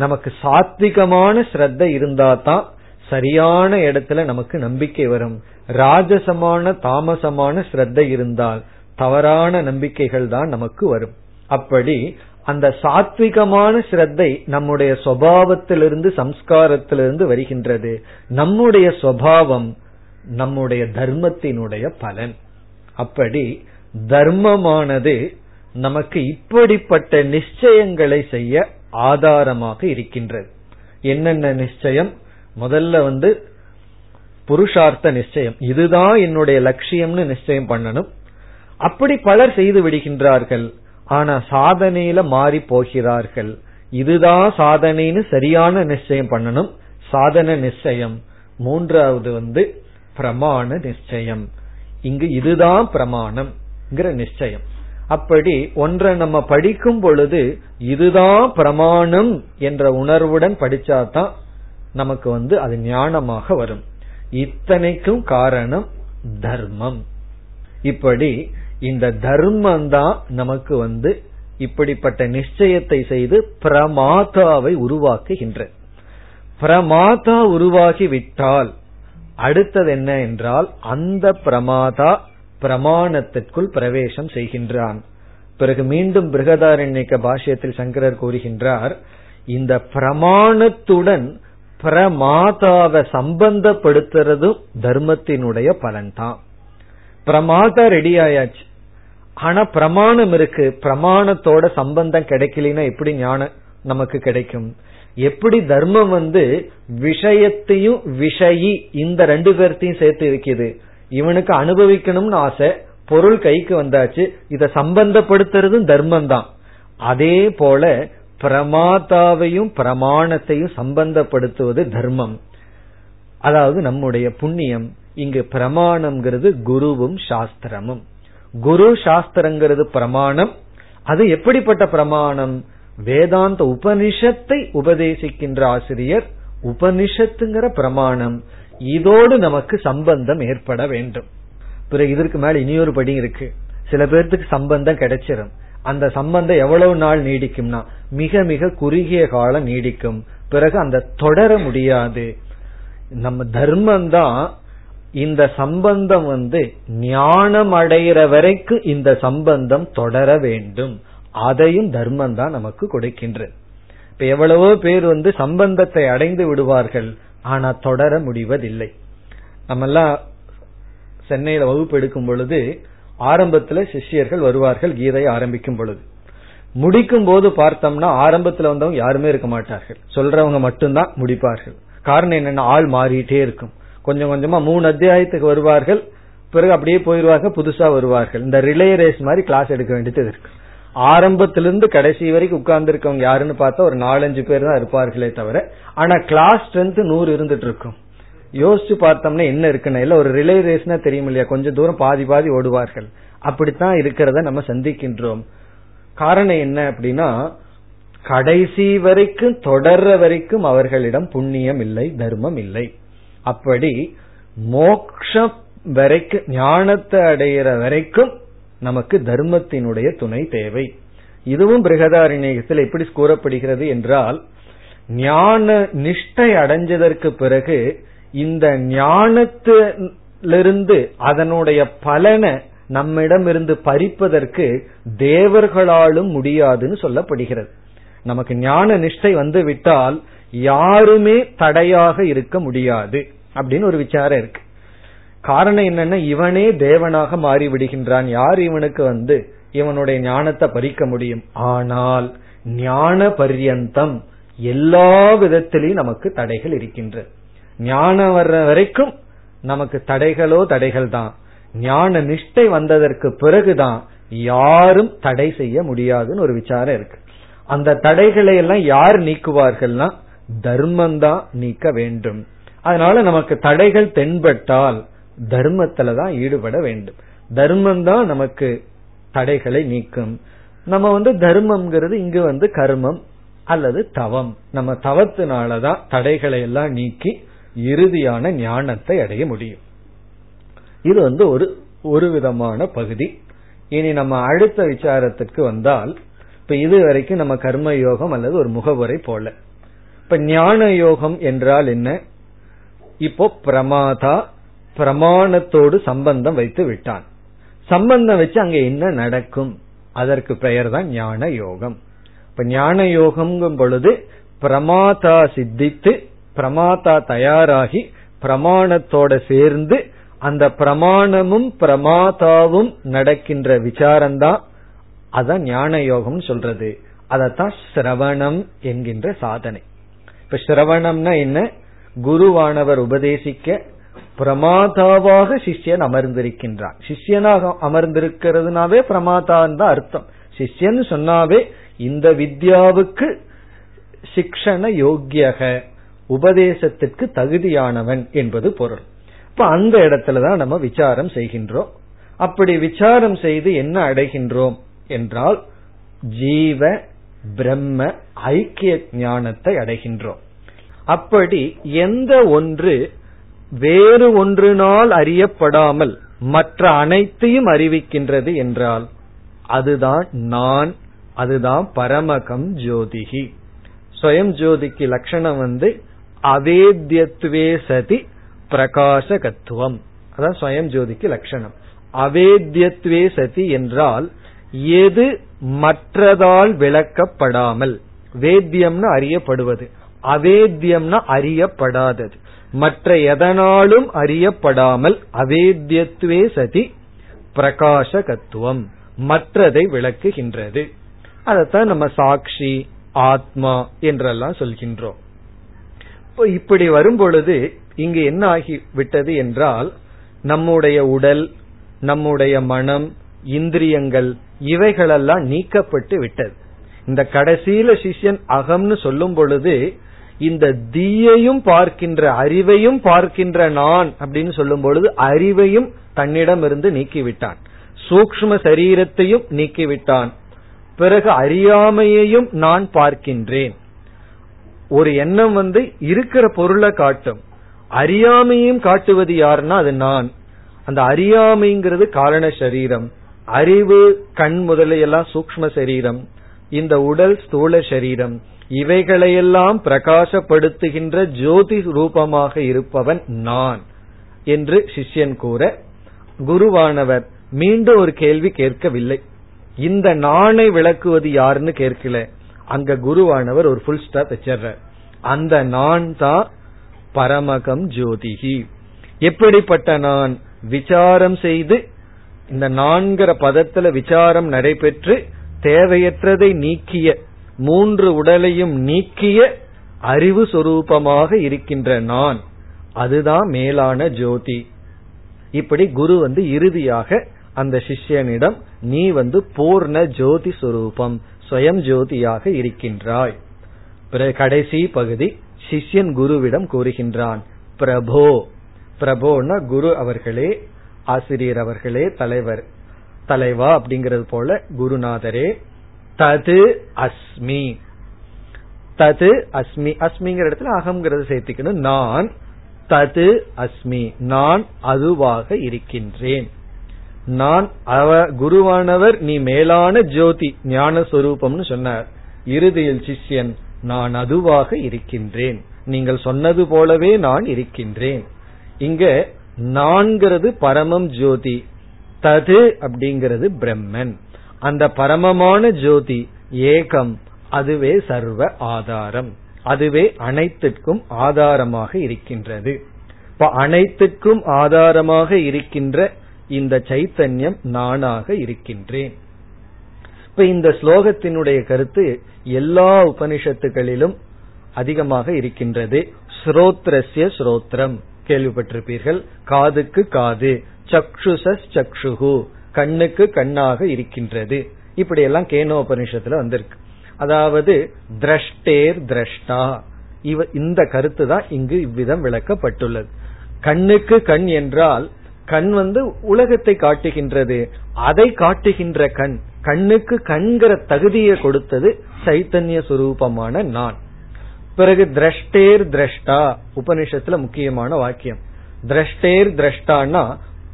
நமக்கு சாத்விகமான ஸ்ரத்த இருந்தா தான் சரியான இடத்துல நமக்கு நம்பிக்கை வரும். ராஜசமான தாமசமான ஸ்ரத்தை இருந்தால் தவறான நம்பிக்கைகள் தான் நமக்கு வரும். அப்படி அந்த சாத்விகமான ஸ்ரத்தை நம்முடைய சுவாவத்திலிருந்து சம்ஸ்காரத்திலிருந்து வருகின்றது. நம்முடைய சுவாவம் நம்முடைய தர்மத்தினுடைய பலன். அப்படி தர்மமானது நமக்கு இப்படிப்பட்ட நிச்சயங்களை செய்ய ஆதாரமாக இருக்கின்றது. என்னென்ன நிச்சயம்? முதல்ல வந்து புருஷார்த்த நிச்சயம். இதுதான் என்னுடைய லட்சியம்னு நிச்சயம் பண்ணணும். அப்படி பலர் செய்து விடுகின்றார்கள். ஆனா சாதனையில மாறி போகிறார்கள். இதுதான் சாதனைன்னு சரியான நிச்சயம் பண்ணணும். சாதன நிச்சயம். மூன்றாவது வந்து பிரமாண நிச்சயம். இங்கு இதுதான் பிரமாணம் நிச்சயம். அப்படி ஒன்றை நம்ம படிக்கும் பொழுது இதுதான் பிரமாணம் என்ற உணர்வுடன் படிச்சாதான் நமக்கு வந்து அது ஞானமாக வரும். இத்தனைக்கும் காரணம் தர்மம். இப்படி இந்த தர்மம் தான் நமக்கு வந்து இப்படிப்பட்ட நிச்சயத்தை செய்து பிரமாதாவை உருவாக்குகின்ற. பிரமாதா உருவாகி விட்டால் அடுத்தது என்ன என்றால் அந்த பிரமாதா பிரமாணத்திற்குள் பிரவேசம் செய்கின்றான். பிறகு மீண்டும் பிருகதாரண்யக்க பாஷ்யத்தில் சங்கரர் கூறுகின்றார் இந்த பிரமாணத்துடன் பிரமாதாவை சம்பந்தப்படுத்துறதும் தர்மத்தினுடைய பலன் தான் பிரமாதா ரெடி ஆயாச்சு. ஆனா பிரமாணம் இருக்கு. பிரமாணத்தோட சம்பந்தம் கிடைக்கலனா எப்படி ஞானம் நமக்கு கிடைக்கும்? எப்படி தர்மம் வந்து விஷயத்தையும் விஷயி இந்த ரெண்டு பேர்த்தையும் சேர்த்து இருக்குது? இவனுக்கு அனுபவிக்கணும்னு ஆசை. பொருள் கைக்கு வந்தாச்சு. இத சம்பந்தப்படுத்துறதும் தர்மம் தான் அதே போல பிரமாதாவையும் பிரமாணத்தையும் சம்பந்தப்படுத்துவது தர்மம். அதாவது நம்முடைய புண்ணியம் இங்கு பிரமாணம்ங்கிறது குருவும் சாஸ்திரமும். குரு சாஸ்திரங்கிறது பிரமாணம். அது எப்படிப்பட்ட பிரமாணம்? வேதாந்த உபனிஷத்தை உபதேசிக்கின்ற ஆசிரியர் உபனிஷத்துங்கிற பிரமாணம். இதோடு நமக்கு சம்பந்தம் ஏற்பட வேண்டும். பிறகு இதற்கு மேல இனியொரு படி இருக்கு. சில பேர்த்துக்கு சம்பந்தம் கிடைச்சிடும் அந்த சம்பந்தம் எவ்வளவு நாள் நீடிக்கும்னா மிக மிக குறுகிய காலம் நீடிக்கும். பிறகு அந்த தொடர முடியாது. நம்ம தர்மம் தான் இந்த சம்பந்தம் வந்து ஞானம் அடைகிற வரைக்கும் இந்த சம்பந்தம் தொடர வேண்டும். அதையும் தர்மம் தான் நமக்கு கொடுக்கின்றது. இப்ப எவ்வளவோ பேர் வந்து சம்பந்தத்தை அடைந்து விடுவார்கள் ஆனா தொடர முடிவதில்லை. நம்ம எல்லாம் சென்னையில வகுப்பு எடுக்கும் பொழுது ஆரம்பத்துல சிஷ்யர்கள் வருவார்கள் கீதையை ஆரம்பிக்கும் பொழுது. முடிக்கும் போது பார்த்தோம்னா ஆரம்பத்துல வந்தவங்க யாருமே இருக்க மாட்டார்கள். சொல்றவங்க மட்டும்தான் முடிப்பார்கள். காரணம் என்னன்னா ஆள் மாறிட்டே இருக்கும். கொஞ்சம் கொஞ்சமா மூணு அத்தியாயத்துக்கு வருவார்கள் பிறகு அப்படியே போயிருவாங்க புதுசா வருவார்கள். இந்த ரிலே ரேஸ் மாதிரி கிளாஸ் எடுக்க வேண்டியது இருக்கு. ஆரம்பத்திலிருந்து கடைசி வரைக்கும் உட்கார்ந்து இருக்கவங்க யாருன்னு பார்த்தா ஒரு நாலஞ்சு பேர் தான் இருப்பார்களே தவிர ஆனா கிளாஸ் ஸ்ட்ரென்த் நூறு இருந்துட்டு இருக்கும். யோசிச்சு பார்த்தோம்னா என்ன இருக்குன்னு இல்ல ஒரு ரிலே ரேஸ்னா தெரியும் இல்லையா? கொஞ்சம் தூரம் பாதி பாதி ஓடுவார்கள். அப்படித்தான் இருக்கிறத நம்ம சந்திக்கின்றோம். காரணம் என்ன அப்படின்னா கடைசி வரைக்கும் தொடர்ற வரைக்கும் அவர்களிடம் புண்ணியம் இல்லை தர்மம் இல்லை. அப்படி மோக்ஷம் வரைக்கும் ஞானத்தை அடையிற வரைக்கும் நமக்கு தர்மத்தினுடைய துணை தேவை. இதுவும் பிரகதாரண்யத்தில் எப்படி கூறப்படுகிறது என்றால் ஞான நிஷ்டை அடைஞ்சதற்கு பிறகு இந்த ஞானத்திலிருந்து அதனுடைய பலனை நம்மிடம் இருந்து பறிப்பதற்கு தேவர்களாலும் முடியாதுன்னு சொல்லப்படுகிறது. நமக்கு ஞான நிஷ்டை வந்து விட்டால் யாருமே தடையாக இருக்க முடியாது அப்படின்னு ஒரு விசாரம் இருக்கு. காரணம் என்னன்னா இவனே தேவனாக மாறி விடுகின்றான் யார் இவனுக்கு வந்து இவனுடைய ஞானத்தை பறிக்க முடியும்? ஆனால் ஞான பர்யந்தம் எல்லா விதத்திலையும் நமக்கு தடைகள் இருக்கின்றது ஞானம் வர்ற வரைக்கும் நமக்கு தடைகளோ தடைகள் தான். ஞான நிஷ்டை வந்ததற்கு பிறகுதான் யாரும் தடை செய்ய முடியாதுன்னு ஒரு விசாரம் இருக்கு. அந்த தடைகளை எல்லாம் யார் நீக்குவார்கள்னா தர்மம் தான் நீக்க வேண்டும். அதனால நமக்கு தடைகள் தென்பட்டால் தர்மத்துல தான் ஈடுபட வேண்டும். தர்மம் தான் நமக்கு தடைகளை நீக்கும். நம்ம வந்து தர்மம்ங்கிறது இங்கு வந்து கர்மம் அல்லது தவம். நம்ம தவத்தினாலதான் தடைகளை எல்லாம் நீக்கி இறுதியான ஞானத்தை அடைய முடியும். இது வந்து ஒரு ஒரு விதமான பகுதி. இனி நம்ம அடுத்த விசாரத்திற்கு வந்தால் இப்ப இது வரைக்கும் நம்ம கர்ம யோகம் அல்லது ஒரு முகவுரை போல. இப்ப ஞான யோகம் என்றால் என்ன? இப்போ பிரமாதா பிரமாணத்தோடு சம்பந்தம் வைத்து விட்டான். சம்பந்தம் வச்சு அங்க என்ன நடக்கும்? அதற்கு பெயர் தான் ஞான யோகம் இப்ப ஞான யோகம்ங்கும் பொழுது பிரமாதா சித்தித்து பிரமாதா தயாராகி பிரமாணத்தோட சேர்ந்து அந்த பிரமாணமும் பிரமாதாவும் நடக்கின்ற விசாரம்தான் அதான் ஞான யோகம் சொல்றது. அதத்தான் சிரவணம் என்கின்ற சாதனை. இப்ப சிரவணம்னா என்ன? குருவானவர் உபதேசிக்க பிரமாதாவாக சிஷ்யன் அமர்ந்திருக்கின்றான். சிஷ்யனாக அமர்ந்திருக்கிறதுனாவே பிரமாதான் தான் அர்த்தம். சிஷ்யன் சொன்னாவே இந்த வித்யாவுக்கு சிக்ஷண யோக்கியக. உபதேசத்திற்கு தகுதியானவன் என்பது பொருள். இப்ப அந்த இடத்துலதான் நம்ம விசாரம் செய்கின்றோம். அப்படி விசாரம் செய்து என்ன அடைகின்றோம் என்றால் ஜீவ பிரம்ம ஐக்கிய ஞானத்தை அடைகின்றோம். அப்படி எந்த ஒன்று வேறு ஒன்றினால் அறியப்படாமல் மற்ற அனைத்தையும் அறிவிக்கின்றது என்றால் அதுதான் நான் அதுதான் பரமகம் ஜோதிகி. ஸ்வயம் ஜோதிக்கு லட்சணம் வந்து அவேத்யத்துவே சதி பிரகாசகத்துவம் அதான் ஸ்வயம் ஜோதிக்கு லட்சணம். அவேத்தியத்துவே சதி என்றால் எது மற்றதால் விளக்கப்படாமல் வேத்தியம்னு அறியப்படுவது. அவேத்தியம்னா அறியப்படாதது. மற்ற எதனாலும் அறியப்படாமல் அவேத்தியத்துவே சதி பிரகாசகத்துவம். மற்றதை விளக்குகின்றது. அதைத்தான் நம்ம சாட்சி ஆத்மா என்றெல்லாம் சொல்கின்றோம். இப்போ இப்படி வரும் பொழுது இங்கு என்ன ஆகி விட்டது என்றால் நம்முடைய உடல் நம்முடைய மனம் இந்திரியங்கள் இவைகளெல்லாம் நீக்கப்பட்டு விட்டது. இந்த கடைசியில சிஷ்யன் அகம்னு சொல்லும் பொழுது இந்த தீயையும் பார்க்கின்ற அறிவையும் பார்க்கின்ற நான் அப்படின்னு சொல்லும் பொழுது அறிவையும் தன்னிடம் இருந்து நீக்கிவிட்டான். சூக்ம சரீரத்தையும் நீக்கிவிட்டான். பிறகு அறியாமையையும் நான் பார்க்கின்றேன். ஒரு எண்ணம் வந்து இருக்கிற பொருளை காட்டும். அறியாமையும் காட்டுவது யாருன்னா அது நான். அந்த அறியாமைங்கிறது காரண சரீரம். அறிவு கண் முதலையெல்லாம் சூக்ம சரீரம். இந்த உடல் ஸ்தூல சரீரம். இவைகளையெல்லாம் பிரகாசப்படுத்துகின்ற ஜோதி ரூபமாக இருப்பவன் நான் என்று சிஷ்யன் கூற குருவானவர் மீண்டும் ஒரு கேள்வி கேட்கவில்லை. இந்த நானை விளக்குவது யாருன்னு கேட்கல. அங்க குருவானவர் ஒரு புல் ஸ்டாப் வச்சிடுற அந்த நான் தான் பரமகம் ஜோதிகி. எப்படிப்பட்ட நான்? விசாரம் செய்து இந்த நான்கிற பதத்துல விசாரம் நடைபெற்று தேவையற்றதை நீக்கிய மூன்று உடலையும் நீக்கிய அறிவு சொரூபமாக இருக்கின்ற நான் அதுதான் மேலான ஜோதி. இப்படி குரு வந்து இறுதியாக அந்த சிஷ்யனிடம் நீ வந்து பூர்ண ஜோதி சுரூபம் ஸ்வயம் ஜோதியாக இருக்கின்றாய். கடைசி பகுதி சிஷ்யன் குருவிடம் கூறுகின்றான் பிரபோ. பிரபோன்னா குரு அவர்களே ஆசிரியர் அவர்களே தலைவர். தலைவா அப்படிங்கிறது போல குருநாதரே. தது அஸ்மி. தது அஸ்மி. அஸ்மிங்கிற இடத்துல அகம்ங்கிறத சேர்த்துக்கணும். நான் தது அஸ்மி. நான் அதுவாக இருக்கின்றேன். நான் அவ குருவானவர் நீ மேலான ஜோதி ஞான சொரூபம்னு சொன்னார். இறுதியில் சிஷ்யன் நான் அதுவாக இருக்கின்றேன். நீங்கள் சொன்னது போலவே நான் இருக்கின்றேன். இங்க நான்கிறது பரமம் ஜோதி தது அப்படிங்கிறது பிரம்மன். அந்த பரமமான ஜோதி ஏகம் அதுவே சர்வ ஆதாரம். அதுவே அனைத்துக்கும் ஆதாரமாக இருக்கின்றது. இப்ப அனைத்துக்கும் ஆதாரமாக இருக்கின்ற இந்த சைத்தன்யம் நானாக இருக்கின்றேன். இப்ப இந்த ஸ்லோகத்தினுடைய கருத்து எல்லா உபனிஷத்துகளிலும் அதிகமாக இருக்கின்றது. ஸ்ரோத்ரஸ்ய ஸ்ரோத்ரம். கேள்விப்பட்டிருப்பீர்கள். காதுக்கு காது. சக்ஷுச சக்ஷுகு. கண்ணுக்கு கண்ணாக இருக்கின்றது. இப்படி எல்லாம் கேனோபனிஷத்துல வந்திருக்கு. அதாவது திரஷ்டேர் திரஷ்டா. இவ இந்த கருத்து தான் இங்கு இவ்விதம் விளக்கப்பட்டுள்ளது. கண்ணுக்கு கண் என்றால் கண் வந்து உலகத்தை காட்டுகின்றது. அதை காட்டுகின்ற கண் கண்ணுக்கு கண்கிற தகுதியை கொடுத்தது சைத்தன்ய சுரூபமான நான். பிறகு திரஷ்டேர் திரஷ்டா உபனிஷத்துல முக்கியமான வாக்கியம். திரஷ்டேர் திரஷ்டான்னா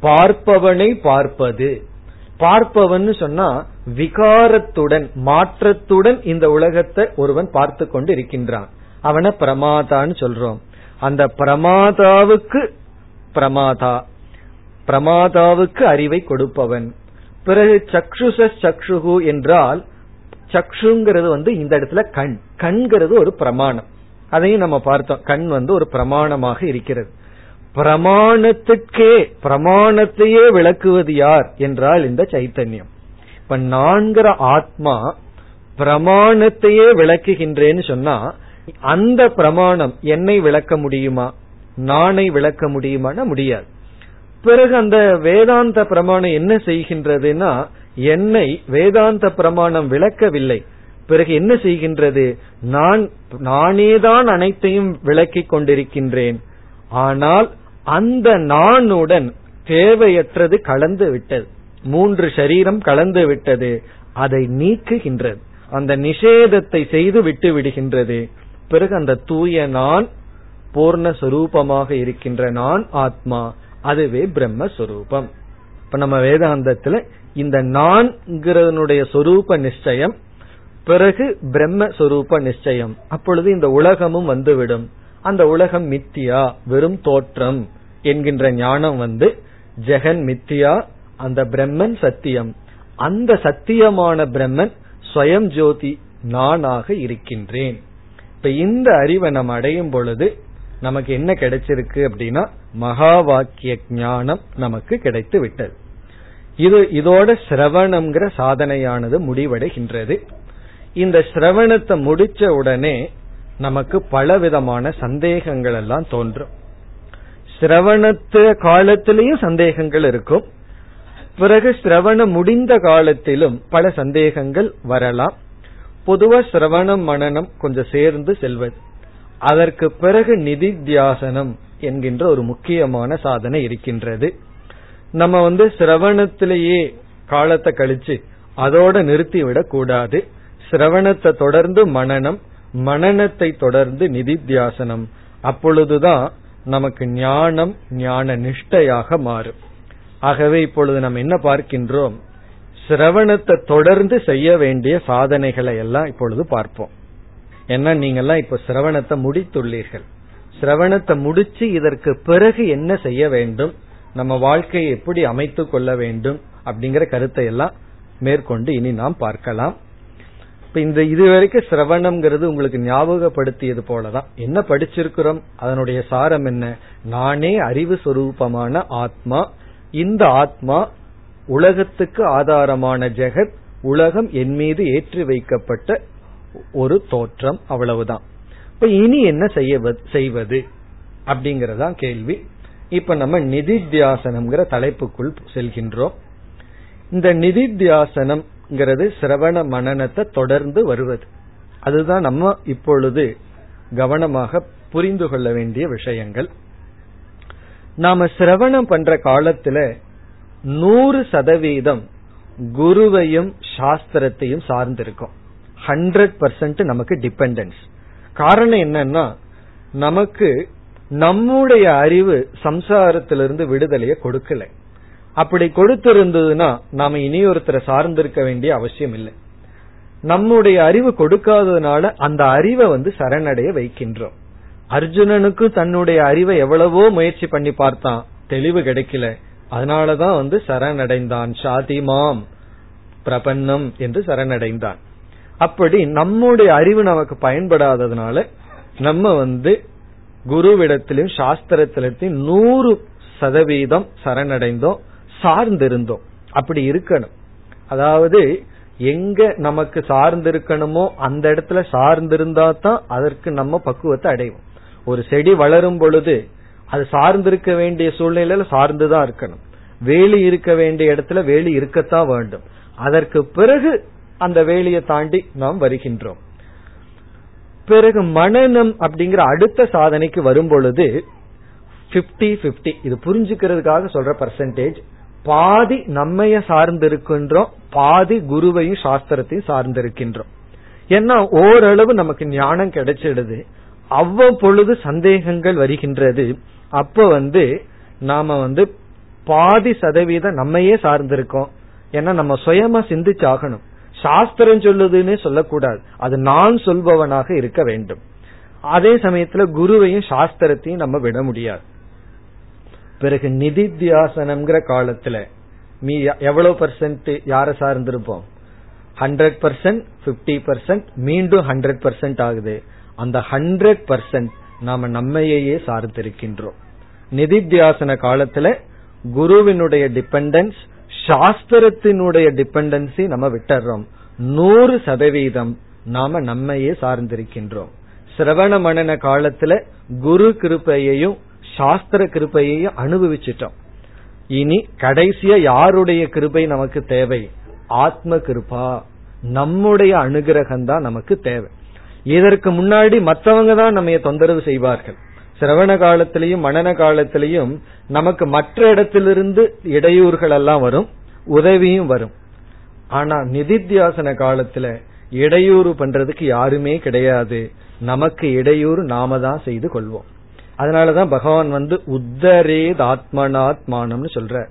பார்ப்பவனை பார்ப்பது. பார்ப்பவன் சொன்னா விகாரத்துடன் மாற்றத்துடன் இந்த உலகத்தை ஒருவன் பார்த்து கொண்டு இருக்கின்றான் அவனை பிரமாதான்னு சொல்றோம். அந்த பிரமாதாவுக்கு பிரமாதா பிரமாதாவுக்கு அறிவை கொடுப்பவன். பிறகு சக்ஷுச சக்ஷுகு என்றால் சக்ஷுங்கிறது வந்து இந்த இடத்துல கண். கண்கிறது ஒரு பிரமாணம். அதையும் நம்ம பார்த்தோம். கண் வந்து ஒரு பிரமாணமாக இருக்கிறது. பிரமாணத்துக்கே பிரமாணத்தையே விளக்குவது யார் என்றால் இந்த சைத்தன்யம். இப்ப நான்கிற ஆத்மா பிரமாணத்தையே விளக்குகின்றேன்னு சொன்னா அந்த பிரமாணம் என்னை விளக்க முடியுமா? நானை விளக்க முடியுமான முடியாது. பிறகு அந்த வேதாந்த பிரமாணம் என்ன செய்கின்றதுன்னா என்னை வேதாந்த பிரமாணம் விளக்கவில்லை. பிறகு என்ன செய்கின்றது? நான் நானேதான் அனைத்தையும் விளக்கிக் கொண்டிருக்கின்றேன். ஆனால் அந்த நானுடன் தேவையற்றது கலந்து விட்டது. மூன்று சரீரம் கலந்து விட்டது. அதை நீக்குகின்றது. அந்த நிஷேதத்தை செய்து விட்டு விடுகின்றது. பிறகு அந்த தூய நான் பூர்ண சொரூபமாக இருக்கின்ற நான் ஆத்மா. அதுவே பிரம்மஸ்வரூபம். இப்ப நம்ம வேதாந்தத்துல இந்த நான்கிறதனுடைய சொரூப நிச்சயம் பிறகு பிரம்மஸ்வரூப நிச்சயம். அப்பொழுது இந்த உலகமும் வந்துவிடும். அந்த உலகம் மித்தியா வெறும் தோற்றம் என்கின்ற ஞானம் வந்து ஜெகன் மித்தியா அந்த பிரம்மன் சத்தியம். அந்த சத்தியமான பிரம்மன் ஸ்வயம் ஜோதி நானாக இருக்கின்றேன். இப்ப இந்த அறிவை நம்ம அடையும் பொழுது நமக்கு என்ன கிடைச்சிருக்கு அப்படின்னா மகா வாக்கிய ஞானம் நமக்கு கிடைத்து விட்டது இது இதோட சிரவணம்ங்கிற சாதனையானது முடிவடைகின்றது. இந்த சிரவணத்தை முடிச்ச உடனே நமக்கு பலவிதமான சந்தேகங்கள் எல்லாம் தோன்றும். சிரவணத்து காலத்திலையும் சந்தேகங்கள் இருக்கும். பிறகு சிரவணம் முடிந்த காலத்திலும் பல சந்தேகங்கள் வரலாம். பொதுவா சிரவணம் மனநம் கொஞ்சம் சேர்ந்து செல்வது. அதற்கு பிறகு நிதித்தியாசனம் என்கின்ற ஒரு முக்கியமான சாதனை இருக்கின்றது. நம்ம வந்து சிரவணத்திலேயே காலத்தை கழிச்சு அதோட நிறுத்திவிடக் கூடாது. சிரவணத்தை தொடர்ந்து மனநம் மனநத்தை தொடர்ந்து நிதித்தியாசனம். அப்பொழுதுதான் நமக்கு ஞானம் ஞான நிஷ்டையாக மாறும். ஆகவே இப்பொழுது நம்ம என்ன பார்க்கின்றோம்? சிரவணத்தை தொடர்ந்து செய்ய வேண்டிய சாதனைகளை எல்லாம் இப்பொழுது பார்ப்போம். ஏன்னா நீங்க எல்லாம் இப்ப சிரவணத்தை முடித்துள்ளீர்கள். சிரவணத்தை முடிச்சு இதற்கு பிறகு என்ன செய்ய வேண்டும்? நம்ம வாழ்க்கையை எப்படி அமைத்துக் கொள்ள வேண்டும்? அப்படிங்கிற கருத்தை எல்லாம் மேற்கொண்டு இனி நாம் பார்க்கலாம். இப்ப இந்த இதுவரைக்கும் சிரவணம்ங்கிறது உங்களுக்கு ஞாபகப்படுத்தியது போலதான். என்ன படிச்சிருக்கிறோம்? அதனுடைய சாரம் என்ன? நானே அறிவு சொரூபமான ஆத்மா. இந்த ஆத்மா உலகத்துக்கு ஆதாரமான ஜெகத் உலகம் என் மீது ஏற்றி வைக்கப்பட்ட ஒரு தோற்றம் அவ்வளவுதான். இப்ப இனி என்ன செய்வது? அப்படிங்கறதான் கேள்வி. இப்ப நம்ம நிதித்தியாசனம்ங்கிற தலைப்புக்குள் செல்கின்றோம். இந்த நிதித்தியாசனம்ங்கிறது சிரவண மனநத்தை தொடர்ந்து வருவது. அதுதான் நம்ம இப்பொழுது கவனமாக புரிந்து கொள்ள வேண்டிய விஷயங்கள். நாம சிரவணம் பண்ற காலத்துல நூறு சதவீதம் குருவையும் சாஸ்திரத்தையும் சார்ந்திருக்கும். ஹண்ட்ரட் பர்சன்ட் நமக்கு டிபெண்டன்ஸ் காரணம் என்னன்னா நமக்கு நம்முடைய அறிவு சம்சாரத்திலிருந்து விடுதலையை கொடுக்கல. அப்படி கொடுத்திருந்ததுன்னா நாம இனி ஒருத்தரை சார்ந்திருக்க வேண்டிய அவசியம் இல்லை. நம்முடைய அறிவு கொடுக்காததுனால அந்த அறிவை வந்து சரணடைய வைக்கின்றோம். அர்ஜுனனுக்கு தன்னுடைய அறிவை எவ்வளவோ முயற்சி பண்ணி பார்த்தான் தெளிவு கிடைக்கல. அதனாலதான் வந்து சரணடைந்தான். சாதிமாம் பிரபன்னம் என்று சரணடைந்தான். அப்படி நம்முடைய அறிவு நமக்கு பயன்படாததுனால நம்ம வந்து குருவிடத்திலும் சாஸ்திரத்திலும் நூறு சதவீதம் சரணடைந்தோம் சார்ந்திருந்தோம். அப்படி இருக்கணும். அதாவது எங்க நமக்கு சார்ந்திருக்கணுமோ அந்த இடத்துல சார்ந்திருந்தா தான் அதற்கு நம்ம பக்குவத்தை அடைவோம். ஒரு செடி வளரும் பொழுது அது சார்ந்திருக்க வேண்டிய சூழ்நிலையில சார்ந்துதான் இருக்கணும். வேலி இருக்க வேண்டிய இடத்துல வேலி இருக்கத்தான் வேண்டும். அதற்கு பிறகு அந்த வேலியை தாண்டி நாம் வருகின்றோம். பிறகு மனநம் அப்படிங்கிற அடுத்த சாதனைக்கு வரும் பொழுது பிப்டி பிப்டி இது புரிஞ்சுக்கிறதுக்காக சொல்ற பர்சன்டேஜ் பாதி நம்மைய சார்ந்திருக்கின்றோம் பாதி குருவையும் சாஸ்திரத்தையும் சார்ந்திருக்கின்றோம். ஏன்னா ஓரளவு நமக்கு ஞானம் கிடைச்சிடுது அவ்வப்பொழுது சந்தேகங்கள் வருகின்றது அப்ப வந்து நாம வந்து பாதி சதவீதம் நம்மையே சார்ந்திருக்கோம். ஏன்னா நம்ம சுயமா சிந்திச்சாகணும். சாஸ்திரம் சொல்லுதுன்னு சொல்லக்கூடாது. அது நான் சொல்பவனாக இருக்க வேண்டும். அதே சமயத்துல குருவையும் சாஸ்திரத்தையும் நம்ம விட முடியாது. பிறகு நிதித்தியாசனம்ங்கிற காலத்துல நீ எவ்வளவு பர்சன்ட் யார சார்ந்திருப்போம்? ஹண்ட்ரட் பர்சன்ட் பிப்டி பர்சன்ட் மீண்டும் ஹண்ட்ரட் பர்சன்ட் ஆகுது. அந்த ஹண்ட்ரட் பர்சன்ட் நாம நம்மையே சார்ந்திருக்கின்றோம். நிதித்தியாசன காலத்துல குருவினுடைய டிபெண்டன்ஸ் சாஸ்திரத்தினுடைய டிபெண்டன்சி நம்ம விட்டுறோம். நூறு சதவீதம் நாம நம்மையே சார்ந்திருக்கின்றோம். சிரவண மனன காலத்துல குரு கிருப்பையையும் சாஸ்திர கிருப்பையையும் அனுபவிச்சிட்டோம். இனி கடைசியா யாருடைய கிருபை நமக்கு தேவை? ஆத்ம கிருபா. நம்முடைய அனுகிரகம் தான் நமக்கு தேவை. இதற்கு முன்னாடி மற்றவங்க தான் நம்ம தொந்தரவு செய்வார்கள். சிரவண காலத்திலையும் மனன காலத்திலையும் நமக்கு மற்ற இடத்திலிருந்து இடையூறுகள் எல்லாம் வரும். உதவியும் வரும். ஆனா நிதித்தியாசன காலத்துல இடையூறு பண்றதுக்கு யாருமே கிடையாது. நமக்கு இடையூறு நாம தான் செய்து கொள்வோம். அதனாலதான் பகவான் வந்து உத்தரேத் ஆத்மனாத்மானம்னு சொல்ற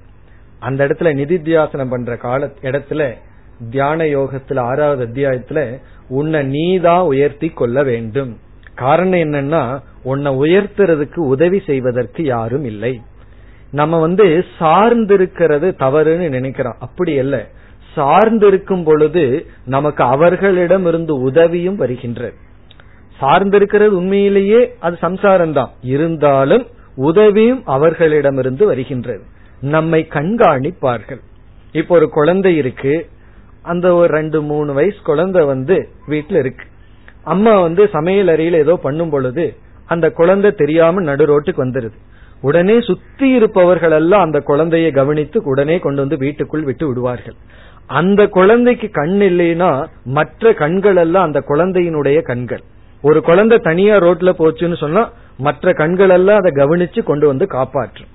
அந்த இடத்துல நிதித்தியாசனம் பண்ற கால இடத்துல தியான யோகத்துல ஆறாவது அத்தியாயத்துல உன்னை நீதான் உயர்த்தி கொள்ள வேண்டும். காரணம் என்னன்னா உன்னை உயர்த்துறதுக்கு உதவி செய்வதற்கு யாரும் இல்லை. நம்ம வந்து சார்ந்திருக்கிறது தவறுன்னு நினைக்கிறோம். அப்படி அல்ல. சார்ந்திருக்கும் பொழுது நமக்கு அவர்களிடம் இருந்து உதவியும் வருகின்றது. சார்ந்திருக்கிறது உண்மையிலேயே அது சம்சாரம் தான் இருந்தாலும் உதவியும் அவர்களிடமிருந்து வருகின்றது. நம்மை கண்காணிப்பார்கள். இப்போ ஒரு குழந்தை இருக்கு. அந்த ஒரு ரெண்டு மூணு வயசு குழந்தை வந்து வீட்டுல இருக்கு. அம்மா வந்து சமையல் அறையில ஏதோ பண்ணும் பொழுது அந்த குழந்தை தெரியாம நடு ரோட்டுக்கு வந்துருது. உடனே சுத்தி இருப்பவர்கள் எல்லாம் அந்த குழந்தையை கவனித்து உடனே கொண்டு வந்து வீட்டுக்குள் விட்டு விடுவார்கள். அந்த குழந்தைக்கு கண் இல்லைன்னா மற்ற கண்கள் எல்லாம் அந்த குழந்தையினுடைய கண்கள். ஒரு குழந்தை தனியா ரோட்ல போச்சுன்னு சொன்னா மற்ற கண்கள் எல்லாம் அதை கவனிச்சு கொண்டு வந்து காப்பாற்றும்.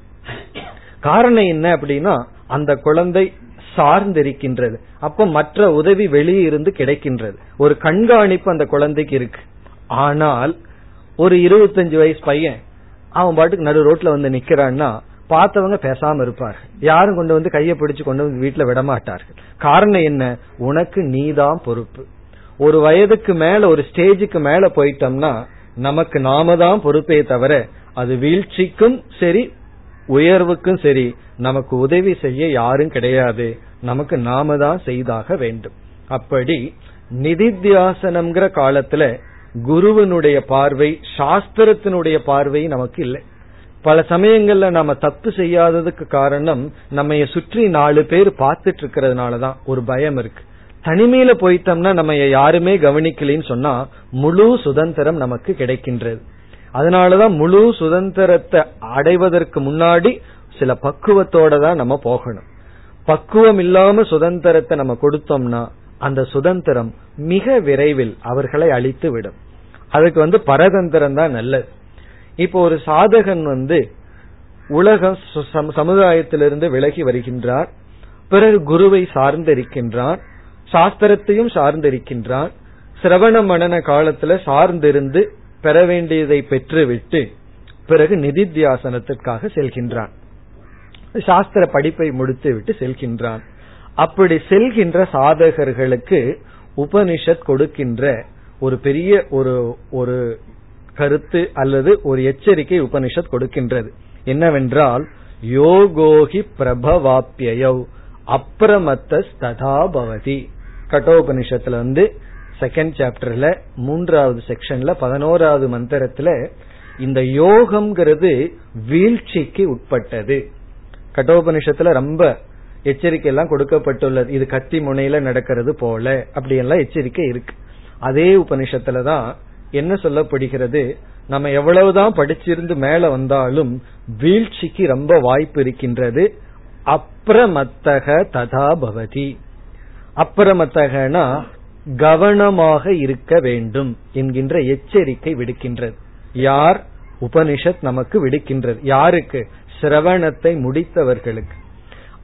காரணம் என்ன அப்படின்னா அந்த குழந்தை சார்ந்திருக்கின்றது. அப்ப மற்ற உதவி வெளியே இருந்து கிடைக்கின்றது. ஒரு கண்காணிப்பு அந்த குழந்தைக்கு இருக்கு. ஆனால் ஒரு இருபத்தஞ்சு வயசு பையன் அவன் பாட்டுக்கு நடு ரோட்ல வந்து நிக்கிறான்னா பார்த்தவங்க பேசாம இருப்பார்கள். யாரும் கொண்டு வந்து கையை பிடிச்சு கொண்டு வந்து வீட்டுல விடமாட்டார்கள். காரணம் என்ன? உனக்கு நீதான் பொறுப்பு. ஒரு வயதுக்கு மேல ஒரு ஸ்டேஜுக்கு மேல போயிட்டோம்னா நமக்கு நாம தான் பொறுப்பே தவிர அது வீழ்ச்சிக்கும் சரி உயர்வுக்கும் சரி நமக்கு உதவி செய்ய யாரும் கிடையாது. நமக்கு நாம தான் செய்தாக வேண்டும். அப்படி நிதித்தியாசனம்ங்கிற காலத்துல குருவனுடைய பார்வை சாஸ்திரத்தினுடைய பார்வை நமக்கு இல்லை. பல சமயங்கள்ல நாம தப்பு செய்யாததுக்கு காரணம் நம்ம சுற்றி நாலு பேர் பார்த்துட்டு இருக்கிறதுனாலதான் ஒரு பயம் இருக்கு. தனிமையில போயிட்டோம்னா நம்ம யாருமே கவனிக்கலன்னு சொன்னா முழு சுதந்திரம் நமக்கு கிடைக்கின்றது. அதனாலதான் முழு சுதந்திரத்தை அடைவதற்கு முன்னாடி சில பக்குவத்தோட தான் நம்ம போகணும். பக்குவம் இல்லாம சுதந்திரத்தை நம்ம கொடுத்தோம்னா அந்த சுதந்திரம் மிக விரைவில் அவர்களை அழித்து விடும் அதுக்கு வந்து பரதந்திரம் தான் நல்லது. இப்போ ஒரு சாதகன் வந்து உலக சமுதாயத்திலிருந்து விலகி வருகின்றார். பிறகு குருவை சார்ந்திருக்கின்றான் சாஸ்திரத்தையும் சார்ந்திருக்கின்றான் சிரவண மனன காலத்துல சார்ந்திருந்து பெற வேண்டியதை பெற்றுவிட்டு பிறகு நிதித்தியாசனத்திற்காக செல்கின்றான் சாஸ்திர படிப்பை முடித்து விட்டு செல்கின்றான் அப்படி செல்கின்ற சாதகர்களுக்கு உபனிஷத் கொடுக்கின்ற ஒரு பெரிய ஒரு ஒரு கருத்து அல்லது ஒரு எச்சரிக்கை உபனிஷத் கொடுக்கின்றது. என்னவென்றால் யோகோகி பிரபவாப்பியவ் அப்பிரமத்த கட்டோபனிஷத்துல வந்து செகண்ட் சாப்டர்ல மூன்றாவது செக்ஷன்ல பதினோராவது மந்திரத்துல இந்த யோகம்ங்கிறது வீழ்ச்சிக்கு உட்பட்டது. கட்டோபனிஷத்துல ரொம்ப எச்சரிக்கை எல்லாம் கொடுக்கப்பட்டுள்ளது. இது கத்தி முனையில நடக்கிறது போல. அப்படி எல்லாம் எச்சரிக்கை இருக்கு. அதே உபனிஷத்துலதான் என்ன சொல்லப்படுகிறது? நம்ம எவ்வளவுதான் படிச்சிருந்து மேல வந்தாலும் வீழ்ச்சிக்கு ரொம்ப வாய்ப்பு இருக்கின்றது. அப்புறமத்தக ததா பவதி. அப்புறமத்தகனா கவனமாக இருக்க வேண்டும் என்கின்ற எச்சரிக்கை விடுக்கின்றது. யார்? உபனிஷத் நமக்கு விடுக்கின்றது. யாருக்கு? சிரவணத்தை முடித்தவர்களுக்கு.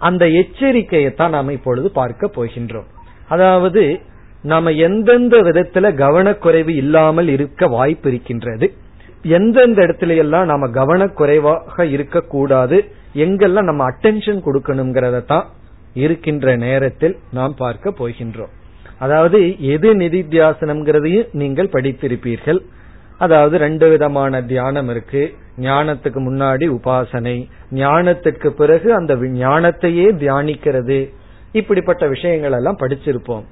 அந்த எச்சரிக்கையை தான் நாம் இப்பொழுது பார்க்க போகின்றோம். அதாவது நாம எந்தெந்த விதத்துல கவனக்குறைவு இல்லாமல் இருக்க வாய்ப்பு இருக்கின்றது எந்தெந்த இடத்துல எல்லாம் நாம கவனக்குறைவாக இருக்கக்கூடாது எங்கெல்லாம் நம்ம அட்டென்ஷன் கொடுக்கணுங்கிறத தான் இருக்கின்ற நேரத்தில் நாம் பார்க்க போகின்றோம். அதாவது எது நிதித்தியாசனம்ங்கிறதையும் நீங்கள் படித்திருப்பீர்கள். அதாவது ரெண்டு விதமான தியானம் இருக்கு. ஞானத்துக்கு முன்னாடி உபாசனை. ஞானத்துக்கு பிறகு அந்த ஞானத்தையே தியானிக்கிறது. இப்படிப்பட்ட விஷயங்கள் எல்லாம் படிச்சிருப்போம்.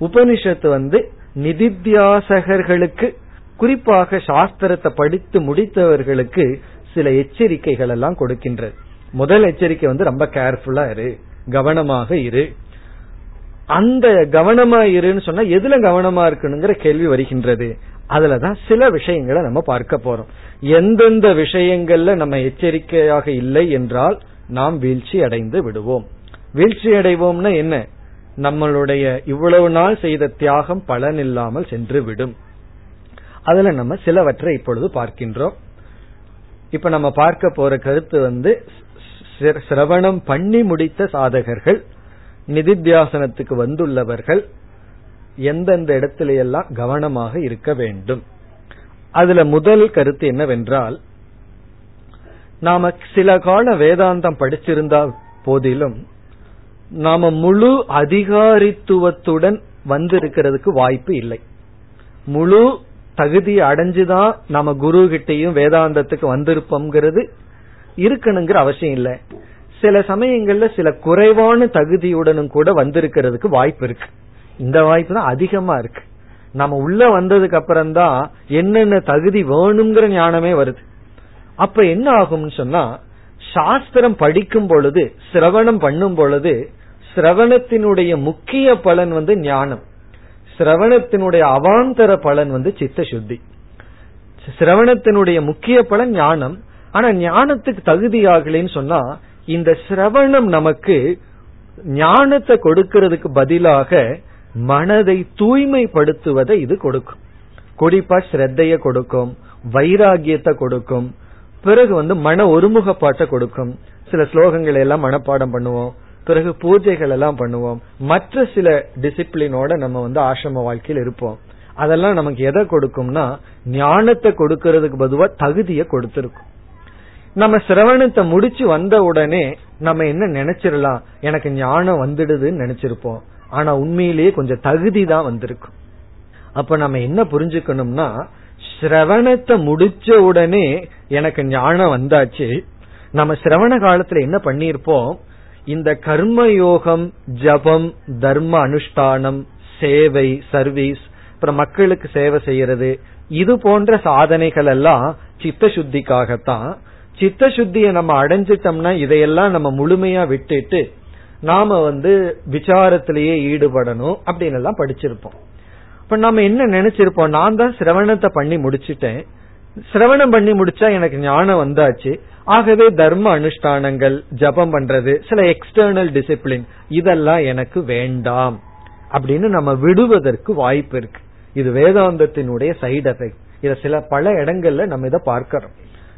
உபனிஷத்து வந்து நிதித்தியாசகர்களுக்கு குறிப்பாக சாஸ்திரத்தை படித்து முடித்தவர்களுக்கு சில எச்சரிக்கைகள் எல்லாம் கொடுக்கின்றது. முதல் எச்சரிக்கை வந்து ரொம்ப கேர்ஃபுல்லா இரு. கவனமாக இரு. அந்த கவனமா இருன்னு சொன்னா எதுல கவனமா இருக்கணுங்கிற கேள்வி வருகின்றது. அதுலதான் சில விஷயங்களை நம்ம பார்க்க போறோம். எந்தெந்த விஷயங்கள்ல நம்ம எச்சரிக்கையாக இல்லை என்றால் நாம் வீழ்ச்சி அடைந்து விடுவோம். வீழ்ச்சி அடைவோம்னா என்ன? நம்மளுடைய இவ்வளவு நாள் செய்த தியாகம் பலன் இல்லாமல் சென்று விடும். அதுல நம்ம சிலவற்றை இப்பொழுது பார்க்கின்றோம். இப்ப நம்ம பார்க்க போற கருத்து வந்து சிரவணம் பண்ணி முடித்த சாதகர்கள் நிதித்தியாசனத்துக்கு வந்துள்ளவர்கள் எந்தெந்த இடத்துல எல்லாம் கவனமாக இருக்க வேண்டும்? அதுல முதல் கருத்து என்னவென்றால் நாம சில கால வேதாந்தம் படிச்சிருந்தா போதிலும் நாம முழு அதிகாரித்துவத்துடன் வந்திருக்கிறதுக்கு வாய்ப்பு இல்லை. முழு தகுதி அடைஞ்சுதான் நம்ம குரு கிட்டையும் வேதாந்தத்துக்கு வந்திருப்போம்ங்கிறது இருக்கணுங்கிற அவசியம் இல்லை. சில சமயங்கள்ல சில குறைவான தகுதியுடனும் கூட வந்திருக்கிறதுக்கு வாய்ப்பு இருக்கு. இந்த வாய்ப்பு தான் அதிகமா இருக்கு. நம்ம உள்ள வந்ததுக்கு அப்புறம் தான் என்னென்ன தகுதி வேணுங்கிற ஞானமே வருது. அப்ப என்ன ஆகும்னு சொன்னா சாஸ்திரம் படிக்கும் பொழுது சிரவணம் பண்ணும் பொழுது சிரவணத்தினுடைய முக்கிய பலன் வந்து ஞானம். சிரவணத்தினுடைய அவாந்தர பலன் வந்து சித்த சுத்தி சிரவணத்தினுடைய முக்கிய பலன் ஞானம். ஆனா ஞானத்துக்கு தகுதி ஆகலன்னு சொன்னா இந்த சிரவணம் நமக்கு ஞானத்தை கொடுக்கிறதுக்கு பதிலாக மனதை தூய்மைப்படுத்துவதை இது கொடுக்கும். குறிப்பா ஸ்ரத்தைய கொடுக்கும் வைராகியத்தை கொடுக்கும். பிறகு வந்து மன ஒருமுகப்பாட்டை கொடுக்கும். சில ஸ்லோகங்களை எல்லாம் மனப்பாடம் பண்ணுவோம். பிறகு பூஜைகள் எல்லாம் பண்ணுவோம். மற்ற சில டிசிப்ளினோட நம்ம வந்து ஆசிரம வாழ்க்கையில் இருப்போம். அதெல்லாம் நமக்கு எதை கொடுக்கும்னா ஞானத்தை கொடுக்கறதுக்கு பதுவா தகுதியை கொடுத்திருக்கும். நம்ம சிரவணத்தை முடிச்சு வந்த உடனே நம்ம என்ன நினைச்சிடலாம் எனக்கு ஞானம் வந்துடுதுன்னு நினைச்சிருப்போம். ஆனா உண்மையிலேயே கொஞ்சம் தகுதி தான் வந்திருக்கும். அப்ப நம்ம என்ன புரிஞ்சுக்கணும்னா சிரவணத்தை முடிச்ச உடனே எனக்கு ஞானம் வந்தாச்சு. நம்ம சிரவண காலத்துல என்ன பண்ணிருப்போம் இந்த கர்ம யோகம் ஜபம் தர்ம அனுஷ்டானம் சேவை சர்வீஸ் அப்புறம் மக்களுக்கு சேவை செய்யறது இது போன்ற சாதனைகள் எல்லாம் சித்த சுத்திக்காகத்தான் சித்த சுத்தியை நம்ம அடைஞ்சிட்டோம்னா இதையெல்லாம் நம்ம முழுமையா விட்டுட்டு நாம வந்து விசாரத்திலேயே ஈடுபடணும் அப்படின்னு எல்லாம் படிச்சிருப்போம். இப்ப நம்ம என்ன நினைச்சிருப்போம்? நான் தான் சிரவணத்தை பண்ணி முடிச்சிட்டேன். சிரவணம் பண்ணி முடிச்சா எனக்கு ஞானம் வந்தாச்சு. ஆகவே தர்ம அனுஷ்டானங்கள் ஜபம் பண்றது சில எக்ஸ்டர்னல் டிசிப்ளின் இதெல்லாம் எனக்கு வேண்டாம். அப்படின்னு நம்ம விடுவதற்கு வாய்ப்பு இருக்கு. இது வேதாந்தத்தினுடைய சைடு எஃபெக்ட் இத சில பல இடங்கள்ல நம்ம இதை பார்க்கிறோம்.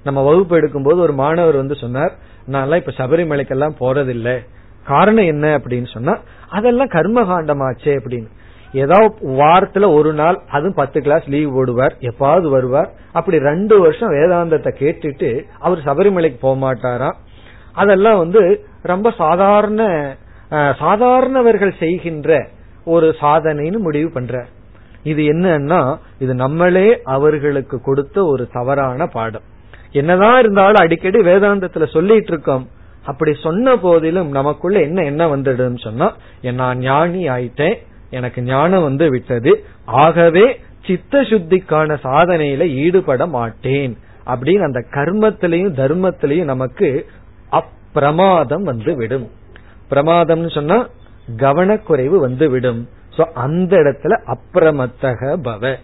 நம்ம வகுப்பு எடுக்கும்போது ஒரு மாணவர் வந்து சொன்னார் நான் இப்ப சபரிமலைக்கெல்லாம் போறதில்லை. காரணம் என்ன அப்படின்னு சொன்னா அதெல்லாம் கர்மகாண்டமாச்சே அப்படின்னு. ஏதாவது வாரத்துல ஒரு நாள் அதுவும் பத்து கிளாஸ் லீவ் போடுவார் எப்பாவது வருவார் அப்படி ரெண்டு வருஷம் வேதாந்தத்தை கேட்டுட்டு அவர் சபரிமலைக்கு போக மாட்டாராம் அதெல்லாம் வந்து ரொம்ப சாதாரண சாதாரணவர்கள் செய்கின்ற ஒரு சாதனைன்னு முடிவு பண்ற. இது என்னன்னா இது நம்மளே அவர்களுக்கு கொடுத்த ஒரு தவறான பாடம். என்னதான் இருந்தாலும் அடிக்கடி வேதாந்தத்துல சொல்லிட்டு இருக்கோம் அப்படி சொன்ன போதிலும் நமக்குள்ள என்ன என்ன வந்துடும் சொன்னா நான் ஞானி ஆயிட்டேன். எனக்கு ஞானம் வந்து விட்டது. ஆகவே சித்த சுத்திக்கான சாதனையில ஈடுபட மாட்டேன். அப்படின்னு அந்த கர்மத்திலையும் தர்மத்திலையும் நமக்கு அப்பிரமாதம் வந்து விடும். பிரமாதம்னு சொன்னா கவனக்குறைவு வந்து விடும். சோ அந்த இடத்துல அப்பிரமத்தக பவ.